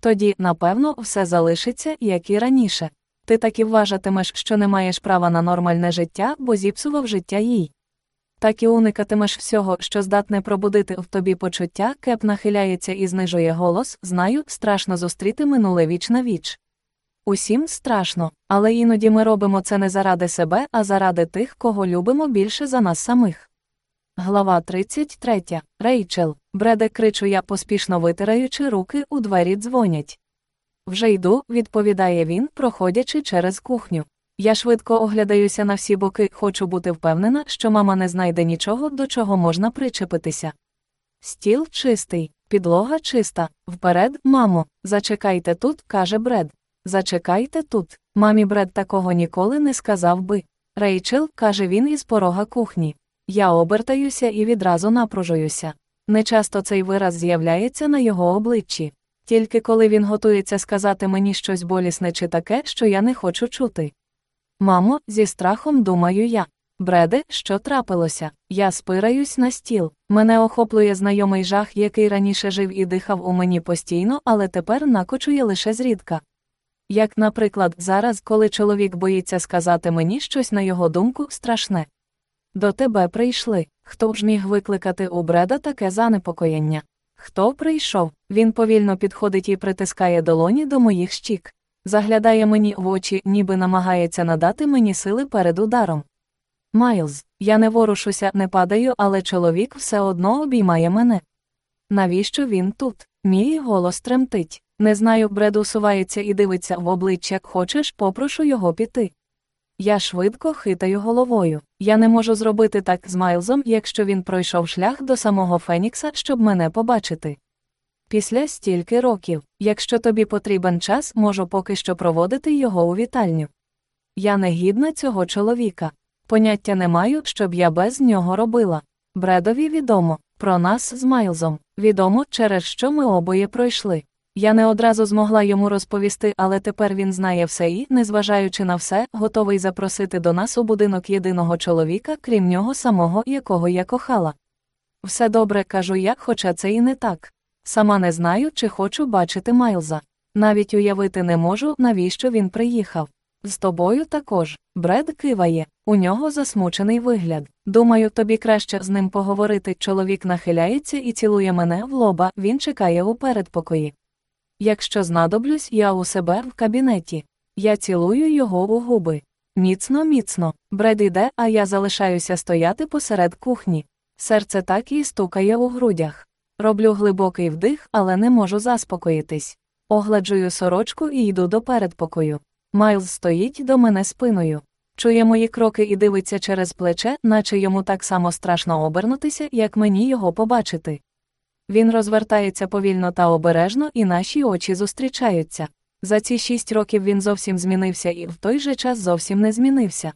Тоді, напевно, все залишиться, як і раніше. Ти так і вважатимеш, що не маєш права на нормальне життя, бо зіпсував життя їй. Так і уникатимеш всього, що здатне пробудити в тобі почуття, кеп нахиляється і знижує голос, знаю, страшно зустріти минуле віч на віч. Усім страшно, але іноді ми робимо це не заради себе, а заради тих, кого любимо більше за нас самих. Глава 33. Рейчел. Бреде кричу я, поспішно витираючи руки, у двері дзвонять. Вже йду, відповідає він, проходячи через кухню. Я швидко оглядаюся на всі боки, хочу бути впевнена, що мама не знайде нічого, до чого можна причепитися. Стіл чистий, підлога чиста. Вперед, мамо, зачекайте тут, каже Бред. Зачекайте тут. Мамі Бред такого ніколи не сказав би. Рейчел, каже він із порога кухні. Я обертаюся і відразу напружуюся. Нечасто цей вираз з'являється на його обличчі. Тільки коли він готується сказати мені щось болісне чи таке, що я не хочу чути. Мамо, зі страхом думаю я. Бреде, що трапилося? Я спираюсь на стіл. Мене охоплює знайомий жах, який раніше жив і дихав у мені постійно, але тепер накочує лише зрідка. Як, наприклад, зараз, коли чоловік боїться сказати мені щось на його думку страшне. До тебе прийшли. Хто ж міг викликати у бреда таке занепокоєння? Хто прийшов? Він повільно підходить і притискає долоні до моїх щік. Заглядає мені в очі, ніби намагається надати мені сили перед ударом. Майлз, я не ворушуся, не падаю, але чоловік все одно обіймає мене. Навіщо він тут? Мій голос тремтить. Не знаю, бред усувається і дивиться в обличчя, хочеш, попрошу його піти. Я швидко хитаю головою. Я не можу зробити так з Майлзом, якщо він пройшов шлях до самого Фенікса, щоб мене побачити. Після стільки років, якщо тобі потрібен час, можу поки що проводити його у вітальню. Я не гідна цього чоловіка. Поняття не маю, щоб я без нього робила. Бредові відомо про нас з Майлзом, відомо, через що ми обоє пройшли. Я не одразу змогла йому розповісти, але тепер він знає все і, незважаючи на все, готовий запросити до нас у будинок єдиного чоловіка, крім нього самого, якого я кохала. Все добре, кажу я, хоча це і не так. Сама не знаю, чи хочу бачити Майлза. Навіть уявити не можу, навіщо він приїхав. З тобою також. Бред киває, у нього засмучений вигляд. Думаю, тобі краще з ним поговорити. Чоловік нахиляється і цілує мене в лоба, він чекає у передпокої. Якщо знадоблюсь, я у себе в кабінеті. Я цілую його у губи. Міцно, міцно. Бред іде, а я залишаюся стояти посеред кухні. Серце так і стукає у грудях. Роблю глибокий вдих, але не можу заспокоїтись. Огладжую сорочку і йду до передпокою. Майлз стоїть до мене спиною. Чує мої кроки і дивиться через плече, наче йому так само страшно обернутися, як мені його побачити. Він розвертається повільно та обережно, і наші очі зустрічаються. За ці шість років він зовсім змінився і в той же час зовсім не змінився.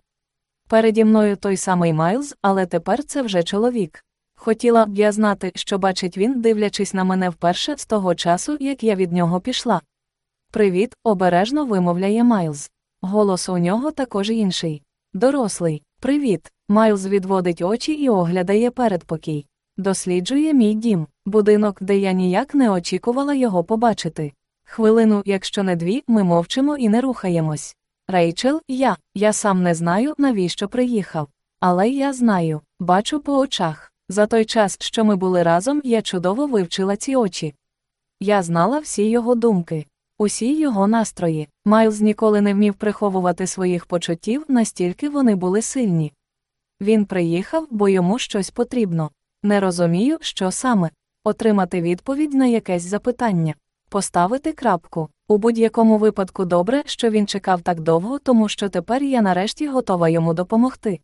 Переді мною той самий Майлз, але тепер це вже чоловік. Хотіла б я знати, що бачить він, дивлячись на мене вперше з того часу, як я від нього пішла. Привіт, обережно вимовляє Майлз. Голос у нього також інший. Дорослий. Привіт. Майлз відводить очі і оглядає передпокій. Досліджує мій дім, будинок, де я ніяк не очікувала його побачити. Хвилину, якщо не дві, ми мовчимо і не рухаємось. Рейчел, я, я сам не знаю, навіщо приїхав. Але я знаю, бачу по очах. За той час, що ми були разом, я чудово вивчила ці очі. Я знала всі його думки, усі його настрої. Майлз ніколи не вмів приховувати своїх почуттів, настільки вони були сильні. Він приїхав, бо йому щось потрібно. Не розумію, що саме отримати відповідь на якесь запитання, поставити крапку. У будь-якому випадку добре, що він чекав так довго, тому що тепер я нарешті готова йому допомогти.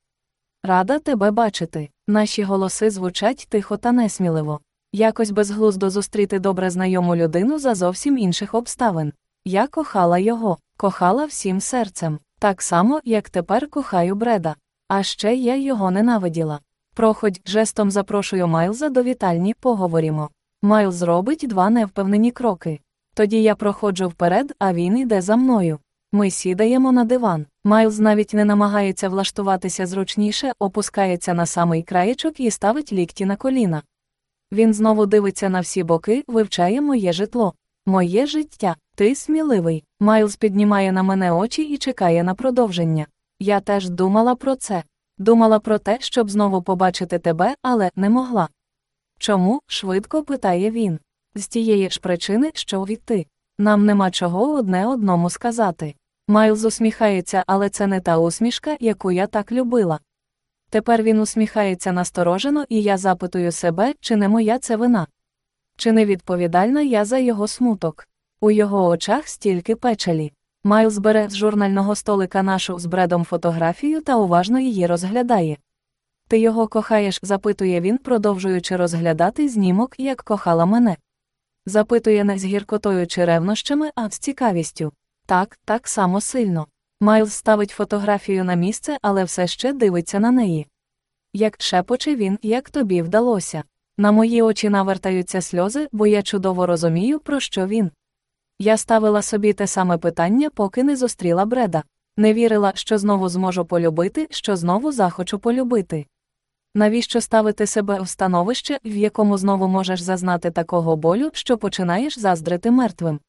Рада тебе бачити. Наші голоси звучать тихо та несміливо. Якось безглуздо зустріти добре знайому людину за зовсім інших обставин. Я кохала його, кохала всім серцем, так само, як тепер кохаю Бреда. А ще я його ненавиділа. Проходь, жестом запрошую Майлза до вітальні, поговоримо. Майлз робить два невпевнені кроки. Тоді я проходжу вперед, а він йде за мною. Ми сідаємо на диван. Майлз навіть не намагається влаштуватися зручніше, опускається на самий краєчок і ставить лікті на коліна. Він знову дивиться на всі боки, вивчає моє житло. Моє життя, ти сміливий. Майлз піднімає на мене очі і чекає на продовження. Я теж думала про це. Думала про те, щоб знову побачити тебе, але не могла. Чому? швидко питає він. З тієї ж причини, що відти. Нам нема чого одне одному сказати. Майлз усміхається, але це не та усмішка, яку я так любила. Тепер він усміхається насторожено, і я запитую себе, чи не моя це вина. Чи не відповідальна я за його смуток? У його очах стільки печалі. Майлз бере з журнального столика нашу з бредом фотографію та уважно її розглядає. Ти його кохаєш, запитує він, продовжуючи розглядати знімок, як кохала мене. Запитує не з гіркотою чи ревнощами, а з цікавістю. Так, так само сильно. Майлз ставить фотографію на місце, але все ще дивиться на неї. Як шепоче він, як тобі вдалося. На мої очі навертаються сльози, бо я чудово розумію, про що він. Я ставила собі те саме питання, поки не зустріла бреда. Не вірила, що знову зможу полюбити, що знову захочу полюбити. Навіщо ставити себе в становище, в якому знову можеш зазнати такого болю, що починаєш заздрити мертвим?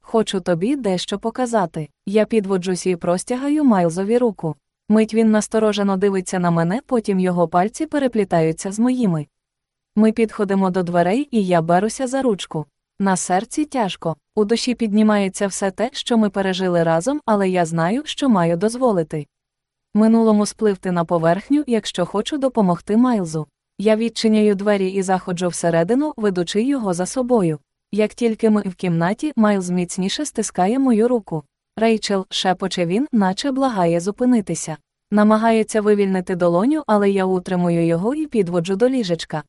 Хочу тобі дещо показати. Я підводжусь і простягаю Майлзові руку. Мить він насторожено дивиться на мене, потім його пальці переплітаються з моїми. Ми підходимо до дверей, і я беруся за ручку. На серці тяжко. У душі піднімається все те, що ми пережили разом, але я знаю, що маю дозволити. Минулому спливти на поверхню, якщо хочу допомогти Майлзу. Я відчиняю двері і заходжу всередину, ведучи його за собою. Як тільки ми в кімнаті, Майлз міцніше стискає мою руку. Рейчел, шепоче він, наче благає зупинитися. Намагається вивільнити долоню, але я утримую його і підводжу до ліжечка.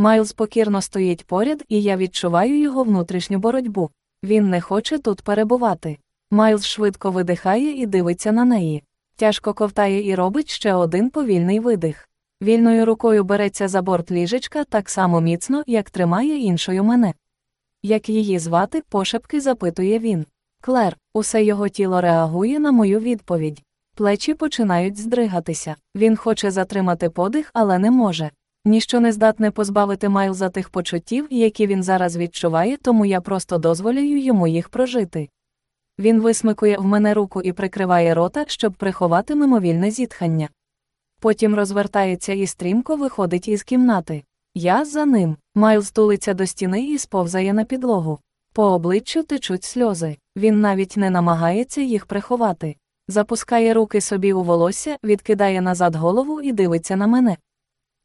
Майлз покірно стоїть поряд, і я відчуваю його внутрішню боротьбу. Він не хоче тут перебувати. Майлз швидко видихає і дивиться на неї. Тяжко ковтає і робить ще один повільний видих. Вільною рукою береться за борт ліжечка так само міцно, як тримає іншою мене. Як її звати, пошепки запитує він. Клер, усе його тіло реагує на мою відповідь. Плечі починають здригатися. Він хоче затримати подих, але не може. Ніщо не здатне позбавити Майлза тих почуттів, які він зараз відчуває, тому я просто дозволяю йому їх прожити. Він висмикує в мене руку і прикриває рота, щоб приховати мимовільне зітхання. Потім розвертається і стрімко виходить із кімнати. Я за ним. Майлз тулиться до стіни і сповзає на підлогу. По обличчю течуть сльози. Він навіть не намагається їх приховати. Запускає руки собі у волосся, відкидає назад голову і дивиться на мене.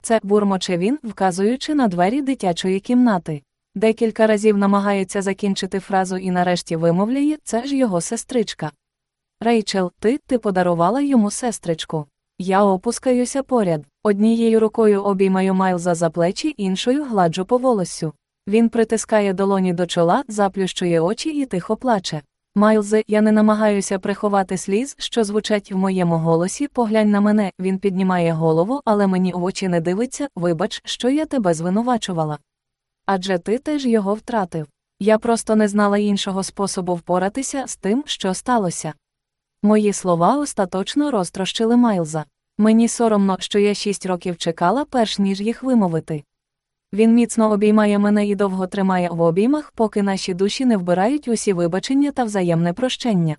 Це бурмоче він, вказуючи на двері дитячої кімнати. Декілька разів намагається закінчити фразу і нарешті вимовляє це ж його сестричка. Рейчел, ти ти подарувала йому сестричку. Я опускаюся поряд. Однією рукою обіймаю Майлза за плечі, іншою гладжу по волоссю. Він притискає долоні до чола, заплющує очі і тихо плаче. Майлзе, я не намагаюся приховати сліз, що звучать в моєму голосі. Поглянь на мене, він піднімає голову, але мені в очі не дивиться, вибач, що я тебе звинувачувала. Адже ти теж його втратив. Я просто не знала іншого способу впоратися з тим, що сталося. Мої слова остаточно розтрощили Майлза. Мені соромно, що я шість років чекала, перш ніж їх вимовити. Він міцно обіймає мене і довго тримає в обіймах, поки наші душі не вбирають усі вибачення та взаємне прощення.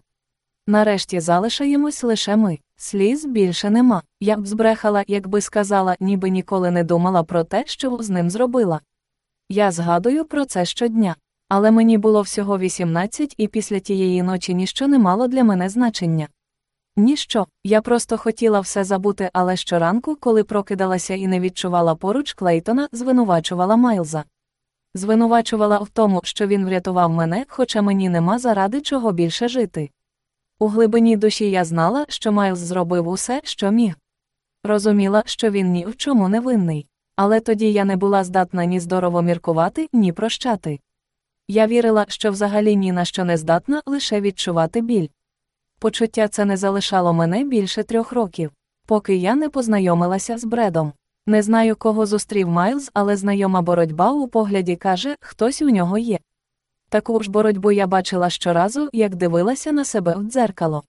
Нарешті залишаємось лише ми. Сліз більше нема. Я б збрехала, якби сказала, ніби ніколи не думала про те, що з ним зробила. Я згадую про це щодня. Але мені було всього 18, і після тієї ночі ніщо не мало для мене значення. Ніщо, я просто хотіла все забути, але щоранку, коли прокидалася і не відчувала поруч Клейтона, звинувачувала Майлза. Звинувачувала в тому, що він врятував мене, хоча мені нема заради чого більше жити. У глибині душі я знала, що Майлз зробив усе, що міг. Розуміла, що він ні в чому не винний. Але тоді я не була здатна ні здорово міркувати, ні прощати. Я вірила, що взагалі ні на що не здатна лише відчувати біль. Почуття це не залишало мене більше трьох років, поки я не познайомилася з бредом. Не знаю, кого зустрів Майлз, але знайома боротьба у погляді каже, хтось у нього є. Таку ж боротьбу я бачила щоразу, як дивилася на себе в дзеркало.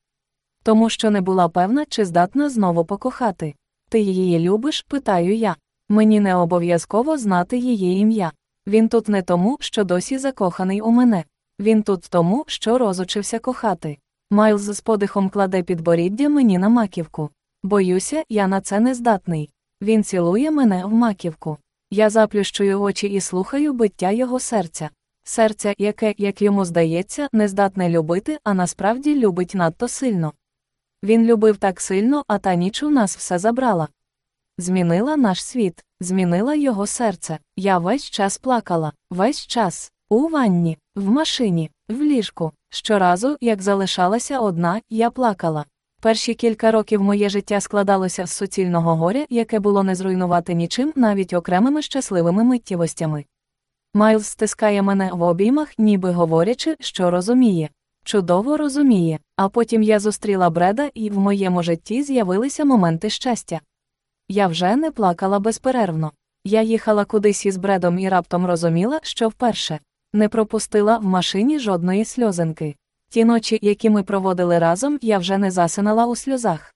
Тому що не була певна, чи здатна знову покохати. Ти її любиш? питаю я. Мені не обов'язково знати її ім'я. Він тут не тому, що досі закоханий у мене. Він тут тому, що розучився кохати. Майлз з подихом кладе підборіддя мені на маківку. Боюся, я на це не здатний. Він цілує мене в маківку. Я заплющую очі і слухаю биття його серця. Серця, яке, як йому здається, не здатне любити, а насправді любить надто сильно. Він любив так сильно, а та ніч у нас все забрала. Змінила наш світ, змінила його серце. Я весь час плакала, весь час, у ванні, в машині, в ліжку. Щоразу, як залишалася одна, я плакала. Перші кілька років моє життя складалося з суцільного горя, яке було не зруйнувати нічим, навіть окремими щасливими миттєвостями. Майлз стискає мене в обіймах, ніби говорячи, що розуміє. Чудово розуміє. А потім я зустріла бреда, і в моєму житті з'явилися моменти щастя. Я вже не плакала безперервно. Я їхала кудись із бредом і раптом розуміла, що вперше не пропустила в машині жодної сльозинки. Ті ночі, які ми проводили разом, я вже не засинала у сльозах.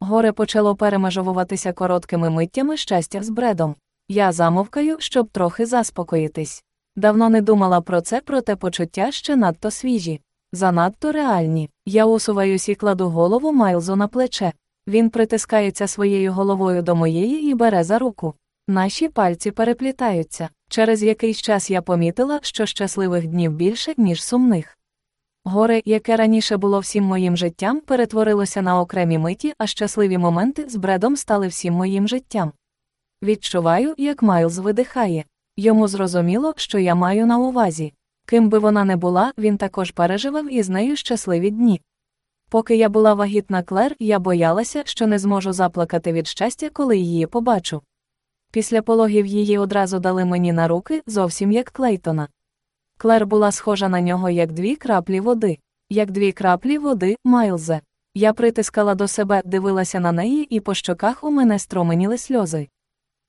Горе почало перемежовуватися короткими миттями щастя з бредом. Я замовкаю, щоб трохи заспокоїтись. Давно не думала про це, проте почуття ще надто свіжі, занадто реальні. Я усуваюсь і кладу голову Майлзу на плече. Він притискається своєю головою до моєї і бере за руку. Наші пальці переплітаються. Через якийсь час я помітила, що щасливих днів більше, ніж сумних. Горе, яке раніше було всім моїм життям, перетворилося на окремі миті, а щасливі моменти з бредом стали всім моїм життям. Відчуваю, як Майлз видихає. Йому зрозуміло, що я маю на увазі. Ким би вона не була, він також переживав із нею щасливі дні. Поки я була вагітна Клер, я боялася, що не зможу заплакати від щастя, коли її побачу. Після пологів її одразу дали мені на руки, зовсім як Клейтона. Клер була схожа на нього як дві краплі води, як дві краплі води, Майлзе. Я притискала до себе, дивилася на неї, і по щоках у мене строменіли сльози.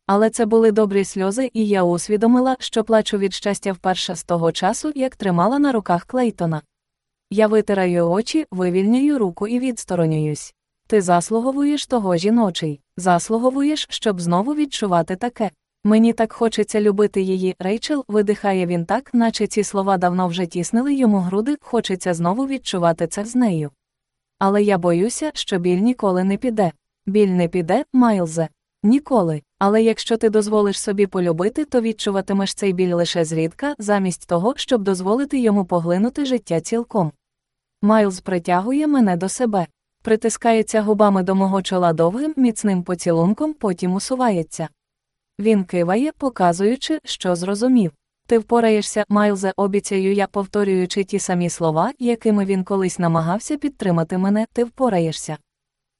Але це були добрі сльози, і я усвідомила, що плачу від щастя вперше з того часу, як тримала на руках Клейтона. Я витираю очі, вивільнюю руку і відсторонююсь. Ти заслуговуєш того жіночий, заслуговуєш, щоб знову відчувати таке. Мені так хочеться любити її, Рейчел, видихає він так, наче ці слова давно вже тіснили йому груди, хочеться знову відчувати це з нею. Але я боюся, що біль ніколи не піде. Біль не піде, Майлзе. Ніколи. Але якщо ти дозволиш собі полюбити, то відчуватимеш цей біль лише зрідка, замість того, щоб дозволити йому поглинути життя цілком. Майлз притягує мене до себе, притискається губами до мого чола довгим, міцним поцілунком, потім усувається. Він киває, показуючи, що зрозумів. Ти впораєшся, Майлзе, обіцяю я, повторюючи ті самі слова, якими він колись намагався підтримати мене, ти впораєшся.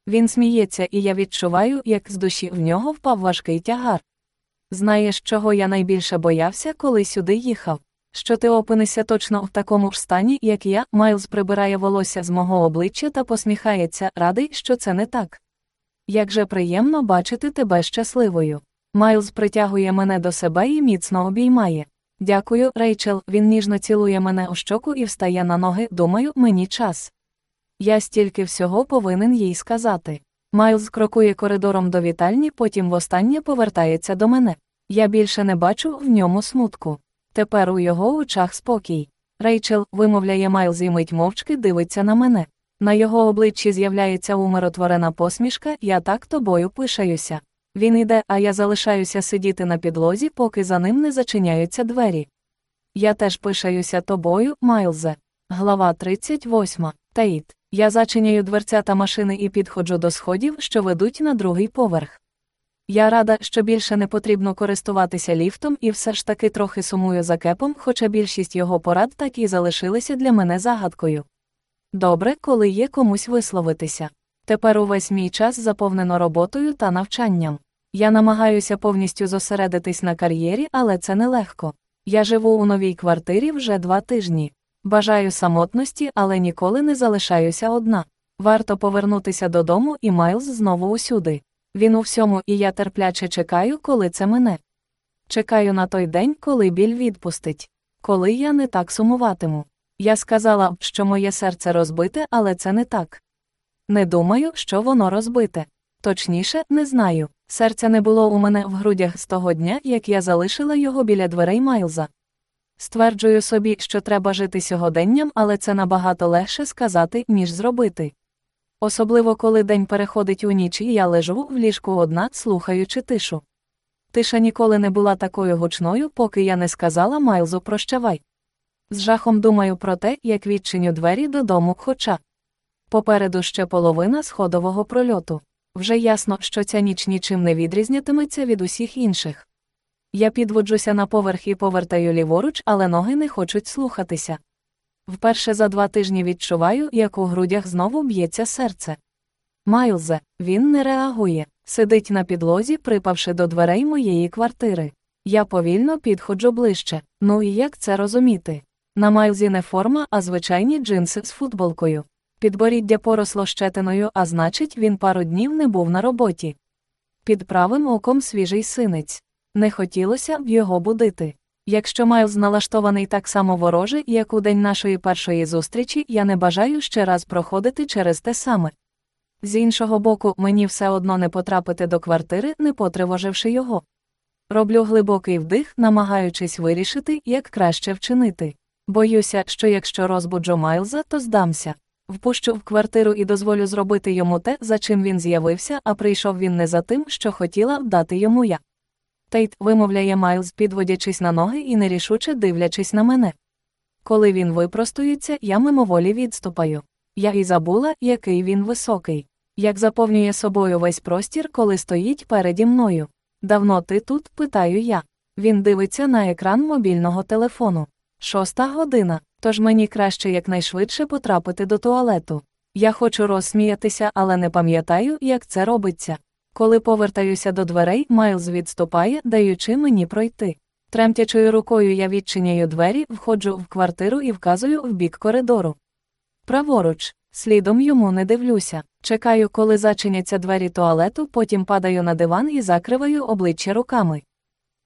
Він сміється, і я відчуваю, як з душі в нього впав важкий тягар. Знаєш, чого я найбільше боявся, коли сюди їхав? Що ти опинишся точно в такому ж стані, як я, Майлз прибирає волосся з мого обличчя та посміхається, радий, що це не так. Як же приємно бачити тебе щасливою. Майлз притягує мене до себе і міцно обіймає. Дякую, Рейчел, він ніжно цілує мене у щоку і встає на ноги, думаю, мені час. Я стільки всього повинен їй сказати. Майлз крокує коридором до вітальні, потім востаннє повертається до мене. Я більше не бачу в ньому смутку. Тепер у його очах спокій. Рейчел, вимовляє Майлз і мить мовчки дивиться на мене. На його обличчі з'являється умиротворена посмішка, я так тобою пишаюся. Він іде, а я залишаюся сидіти на підлозі, поки за ним не зачиняються двері. Я теж пишаюся тобою, Майлзе. Глава 38. Тейт. Я зачиняю дверцята машини і підходжу до сходів, що ведуть на другий поверх. Я рада, що більше не потрібно користуватися ліфтом і все ж таки трохи сумую за кепом, хоча більшість його порад так і залишилися для мене загадкою. Добре, коли є комусь висловитися. Тепер увесь мій час заповнено роботою та навчанням. Я намагаюся повністю зосередитись на кар'єрі, але це нелегко. Я живу у новій квартирі вже два тижні. Бажаю самотності, але ніколи не залишаюся одна. Варто повернутися додому, і Майлз знову усюди. Він у всьому, і я терпляче чекаю, коли це мене. Чекаю на той день, коли біль відпустить. Коли я не так сумуватиму. Я сказала що моє серце розбите, але це не так. Не думаю, що воно розбите. Точніше, не знаю. Серця не було у мене в грудях з того дня, як я залишила його біля дверей Майлза. Стверджую собі, що треба жити сьогоденням, але це набагато легше сказати, ніж зробити. Особливо коли день переходить у ніч і я лежу в ліжку одна, слухаючи тишу. Тиша ніколи не була такою гучною, поки я не сказала Майлзу прощавай. З жахом думаю про те, як відчиню двері додому, хоча попереду ще половина сходового прольоту. Вже ясно, що ця ніч нічим не відрізнятиметься від усіх інших. Я підводжуся на поверх і повертаю ліворуч, але ноги не хочуть слухатися. Вперше за два тижні відчуваю, як у грудях знову б'ється серце. Майлзе, він не реагує, сидить на підлозі, припавши до дверей моєї квартири. Я повільно підходжу ближче. Ну і як це розуміти? На Майлзі не форма, а звичайні джинси з футболкою. Підборіддя поросло щетиною, а значить, він пару днів не був на роботі. Під правим оком свіжий синець. Не хотілося б його будити. Якщо Майлз налаштований так само вороже, як у день нашої першої зустрічі, я не бажаю ще раз проходити через те саме. З іншого боку, мені все одно не потрапити до квартири, не потривоживши його. Роблю глибокий вдих, намагаючись вирішити, як краще вчинити. Боюся, що якщо розбуджу Майлза, то здамся. Впущу в квартиру і дозволю зробити йому те, за чим він з'явився, а прийшов він не за тим, що хотіла дати йому я. Тейт вимовляє Майлз, підводячись на ноги і нерішуче дивлячись на мене. Коли він випростується, я мимоволі відступаю. Я і забула, який він високий, як заповнює собою весь простір, коли стоїть переді мною. Давно ти тут, питаю я. Він дивиться на екран мобільного телефону. Шоста година, тож мені краще якнайшвидше потрапити до туалету. Я хочу розсміятися, але не пам'ятаю, як це робиться. Коли повертаюся до дверей, Майлз відступає, даючи мені пройти. Тремтячою рукою я відчиняю двері, входжу в квартиру і вказую в бік коридору. Праворуч, слідом йому не дивлюся. Чекаю, коли зачиняться двері туалету, потім падаю на диван і закриваю обличчя руками.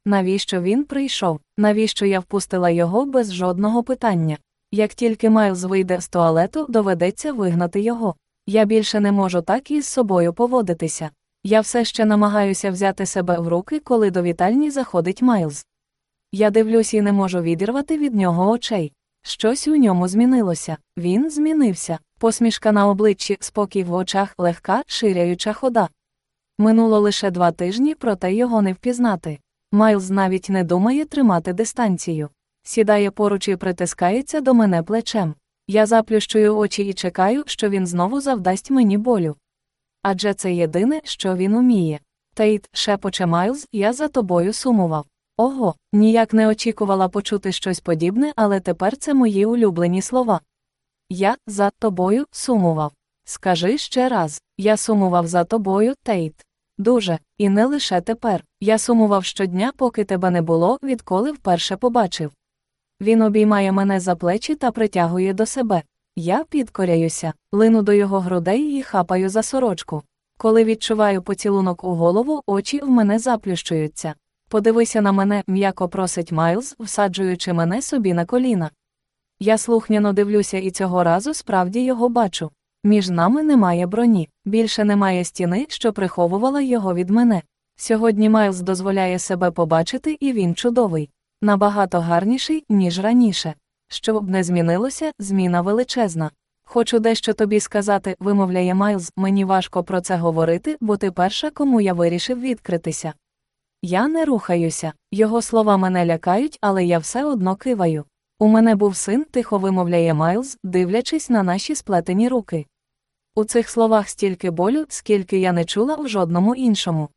Навіщо він прийшов? Навіщо я впустила його без жодного питання? Як тільки Майлз вийде з туалету, доведеться вигнати його. Я більше не можу так із собою поводитися. Я все ще намагаюся взяти себе в руки, коли до вітальні заходить Майлз. Я дивлюсь і не можу відірвати від нього очей. Щось у ньому змінилося. Він змінився. Посмішка на обличчі, спокій в очах, легка, ширяюча хода. Минуло лише два тижні, проте його не впізнати. Майлз навіть не думає тримати дистанцію. Сідає поруч і притискається до мене плечем. Я заплющую очі і чекаю, що він знову завдасть мені болю. Адже це єдине, що він уміє. Тейт, шепоче Майлз, я за тобою сумував. Ого, ніяк не очікувала почути щось подібне, але тепер це мої улюблені слова. Я за тобою сумував. Скажи ще раз, я сумував за тобою, Тейт. Дуже, і не лише тепер. Я сумував щодня, поки тебе не було, відколи вперше побачив. Він обіймає мене за плечі та притягує до себе. Я підкоряюся, лину до його грудей і хапаю за сорочку. Коли відчуваю поцілунок у голову, очі в мене заплющуються. Подивися на мене, м'яко просить Майлз, всаджуючи мене собі на коліна. Я слухняно дивлюся і цього разу справді його бачу. Між нами немає броні, більше немає стіни, що приховувала його від мене. Сьогодні Майлз дозволяє себе побачити, і він чудовий, набагато гарніший, ніж раніше. Щоб не змінилося, зміна величезна. Хочу дещо тобі сказати, вимовляє Майлз, мені важко про це говорити, бо ти перша, кому я вирішив відкритися. Я не рухаюся, його слова мене лякають, але я все одно киваю. У мене був син, тихо вимовляє Майлз, дивлячись на наші сплетені руки. У цих словах стільки болю, скільки я не чула в жодному іншому.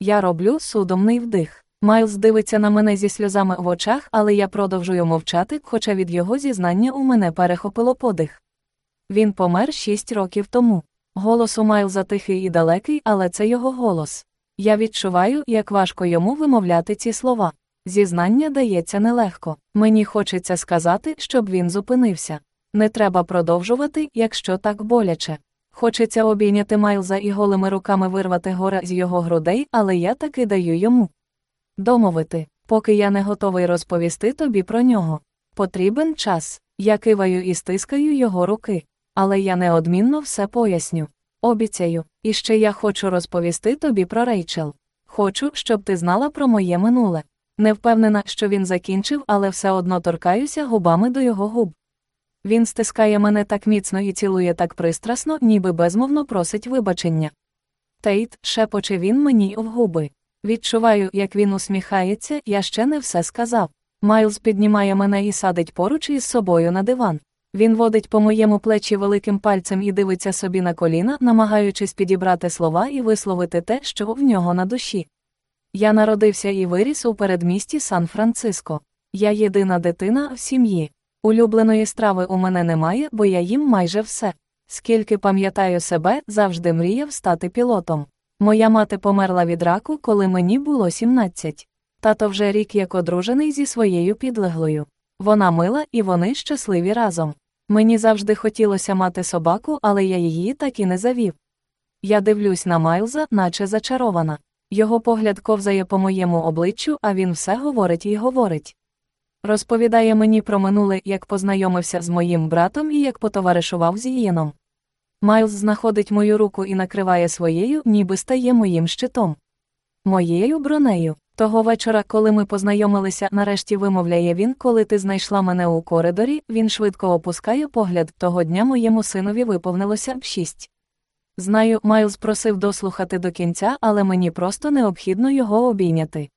Я роблю судомний вдих. Майлз дивиться на мене зі сльозами в очах, але я продовжую мовчати, хоча від його зізнання у мене перехопило подих. Він помер шість років тому. Голос у Майлза тихий і далекий, але це його голос. Я відчуваю, як важко йому вимовляти ці слова. Зізнання дається нелегко. Мені хочеться сказати, щоб він зупинився. Не треба продовжувати, якщо так боляче. Хочеться обійняти Майлза і голими руками вирвати гора з його грудей, але я таки даю йому. Домовити, поки я не готовий розповісти тобі про нього. Потрібен час. Я киваю і стискаю його руки. Але я неодмінно все поясню. Обіцяю, і ще я хочу розповісти тобі про Рейчел. Хочу, щоб ти знала про моє минуле. Не впевнена, що він закінчив, але все одно торкаюся губами до його губ. Він стискає мене так міцно і цілує так пристрасно, ніби безмовно просить вибачення. Тейт, шепоче він мені в губи. Відчуваю, як він усміхається, я ще не все сказав. Майлз піднімає мене і садить поруч із собою на диван. Він водить по моєму плечі великим пальцем і дивиться собі на коліна, намагаючись підібрати слова і висловити те, що в нього на душі. Я народився і виріс у передмісті Сан-Франциско. Я єдина дитина в сім'ї. Улюбленої страви у мене немає, бо я їм майже все. Скільки пам'ятаю себе, завжди мріяв стати пілотом. Моя мати померла від раку, коли мені було 17. Тато вже рік як одружений зі своєю підлеглою. Вона мила і вони щасливі разом. Мені завжди хотілося мати собаку, але я її так і не завів. Я дивлюсь на Майлза, наче зачарована. Його погляд ковзає по моєму обличчю, а він все говорить і говорить. Розповідає мені про минуле, як познайомився з моїм братом і як потоваришував з Ієном. Майлз знаходить мою руку і накриває своєю, ніби стає моїм щитом. Моєю бронею. Того вечора, коли ми познайомилися, нарешті вимовляє він, коли ти знайшла мене у коридорі, він швидко опускає погляд. Того дня моєму синові виповнилося шість. Знаю, Майлз просив дослухати до кінця, але мені просто необхідно його обійняти.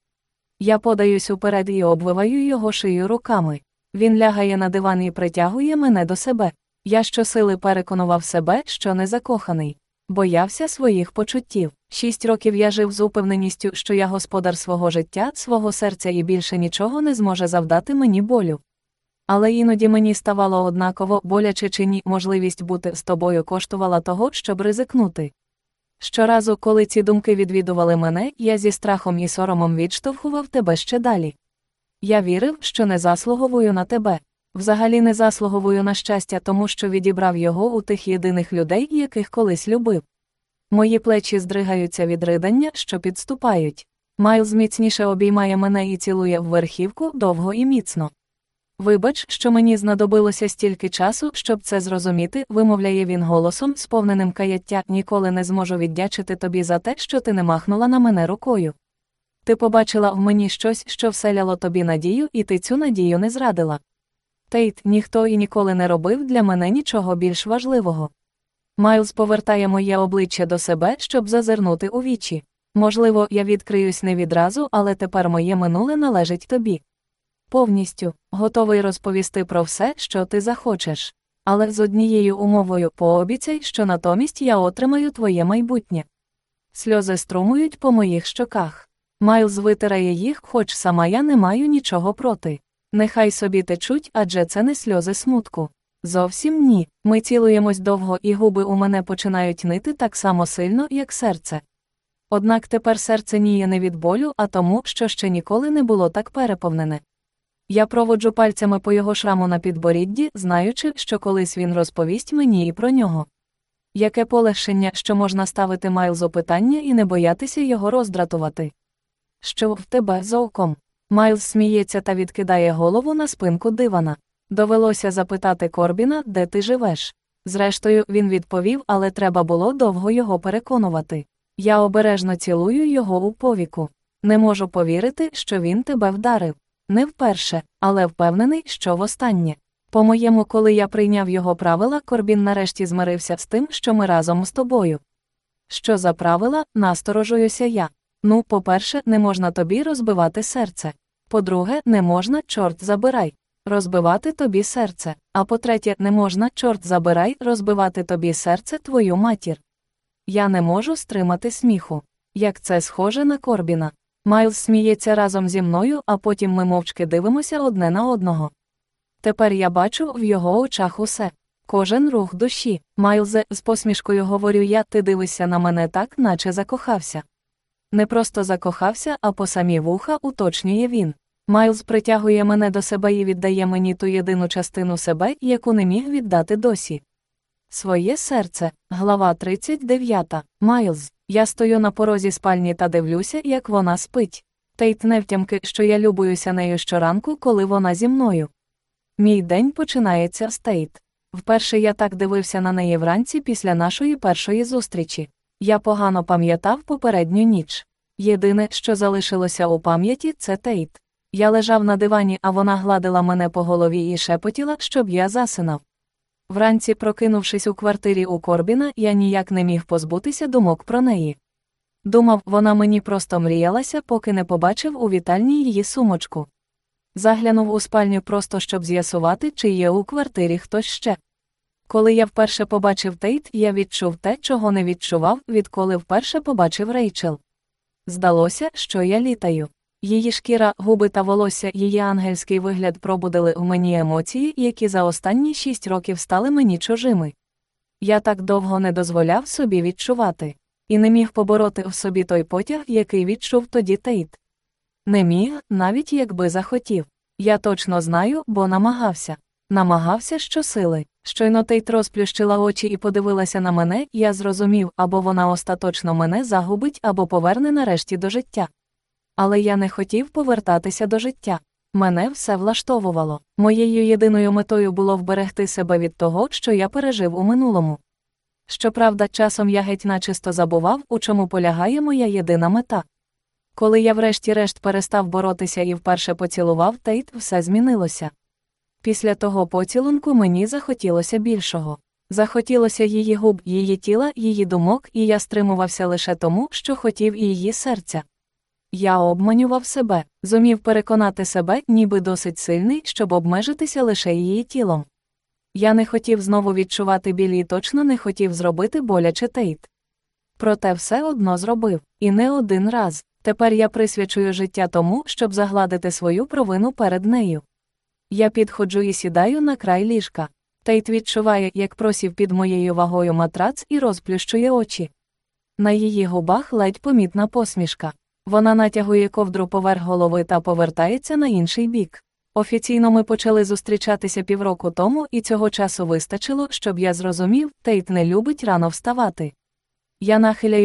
Я подаюсь уперед і обвиваю його шию руками. Він лягає на диван і притягує мене до себе. Я щосили переконував себе, що не закоханий. Боявся своїх почуттів. Шість років я жив з упевненістю, що я господар свого життя, свого серця і більше нічого не зможе завдати мені болю. Але іноді мені ставало однаково боляче чи ні, можливість бути з тобою коштувала того, щоб ризикнути. Щоразу, коли ці думки відвідували мене, я зі страхом і соромом відштовхував тебе ще далі. Я вірив, що не заслуговую на тебе. Взагалі не заслуговую на щастя, тому що відібрав його у тих єдиних людей, яких колись любив. Мої плечі здригаються від ридання, що підступають. Майлз міцніше обіймає мене і цілує в верхівку довго і міцно. Вибач, що мені знадобилося стільки часу, щоб це зрозуміти, вимовляє він голосом, сповненим каяття, ніколи не зможу віддячити тобі за те, що ти не махнула на мене рукою. Ти побачила в мені щось, що вселяло тобі надію, і ти цю надію не зрадила. Тейт, ніхто і ніколи не робив для мене нічого більш важливого. Майлз повертає моє обличчя до себе, щоб зазирнути у вічі. Можливо, я відкриюсь не відразу, але тепер моє минуле належить тобі. Повністю готовий розповісти про все, що ти захочеш. Але з однією умовою пообіцяй, що натомість я отримаю твоє майбутнє. Сльози струмують по моїх щоках. Майлз витирає їх, хоч сама я не маю нічого проти. Нехай собі течуть, адже це не сльози смутку. Зовсім ні. Ми цілуємось довго, і губи у мене починають нити так само сильно, як серце. Однак тепер серце ніє не від болю, а тому, що ще ніколи не було так переповнене. Я проводжу пальцями по його шраму на підборідді, знаючи, що колись він розповість мені і про нього. Яке полегшення, що можна ставити Майлзу питання і не боятися його роздратувати. Що в тебе з? Майлз сміється та відкидає голову на спинку дивана. Довелося запитати Корбіна, де ти живеш. Зрештою, він відповів, але треба було довго його переконувати. Я обережно цілую його у повіку. Не можу повірити, що він тебе вдарив. Не вперше, але впевнений, що востаннє. По-моєму, коли я прийняв його правила, Корбін нарешті змирився з тим, що ми разом з тобою. Що за правила, насторожуюся я. Ну, по-перше, не можна тобі розбивати серце. По-друге, не можна, чорт забирай, розбивати тобі серце. А по-третє, не можна, чорт забирай, розбивати тобі серце твою матір. Я не можу стримати сміху. Як це схоже на Корбіна. Майлз сміється разом зі мною, а потім ми мовчки дивимося одне на одного. Тепер я бачу в його очах усе. Кожен рух душі. Майлзе, з посмішкою говорю я, ти дивишся на мене так, наче закохався. Не просто закохався, а по самі вуха уточнює він. Майлз притягує мене до себе і віддає мені ту єдину частину себе, яку не міг віддати досі. Своє серце, глава 39. Майлз. Я стою на порозі спальні та дивлюся, як вона спить. Тейт невтямки, що я любуюся нею щоранку, коли вона зі мною. Мій день починається з Тейт. Вперше я так дивився на неї вранці після нашої першої зустрічі. Я погано пам'ятав попередню ніч. Єдине, що залишилося у пам'яті, це Тейт. Я лежав на дивані, а вона гладила мене по голові і шепотіла, щоб я засинав. Вранці, прокинувшись у квартирі у Корбіна, я ніяк не міг позбутися думок про неї. Думав, вона мені просто мріялася, поки не побачив у вітальні її сумочку. Заглянув у спальню просто щоб з'ясувати, чи є у квартирі хтось ще. Коли я вперше побачив Тейт, я відчув те, чого не відчував, відколи вперше побачив Рейчел. Здалося, що я літаю. Її шкіра, губи та волосся, її ангельський вигляд пробудили в мені емоції, які за останні шість років стали мені чужими. Я так довго не дозволяв собі відчувати, і не міг побороти в собі той потяг, який відчув тоді Тейт. Не міг, навіть якби захотів. Я точно знаю, бо намагався. Намагався щосили. Щойно Тейт розплющила очі і подивилася на мене, я зрозумів, або вона остаточно мене загубить, або поверне нарешті до життя. Але я не хотів повертатися до життя. Мене все влаштовувало. Моєю єдиною метою було вберегти себе від того, що я пережив у минулому. Щоправда, часом я геть начисто забував, у чому полягає моя єдина мета. Коли я врешті-решт перестав боротися і вперше поцілував Тейт, все змінилося. Після того поцілунку мені захотілося більшого. Захотілося її губ, її тіла, її думок, і я стримувався лише тому, що хотів її серця. Я обманював себе, зумів переконати себе, ніби досить сильний, щоб обмежитися лише її тілом. Я не хотів знову відчувати біль і точно не хотів зробити боляче тейт. Проте все одно зробив, і не один раз. Тепер я присвячую життя тому, щоб загладити свою провину перед нею. Я підходжу і сідаю на край ліжка. Тейт відчуває, як просів під моєю вагою матрац і розплющує очі. На її губах ледь помітна посмішка. Вона натягує ковдру поверх голови та повертається на інший бік. Офіційно ми почали зустрічатися півроку тому, і цього часу вистачило, щоб я зрозумів, Тейт не любить рано вставати. Я нахиляюся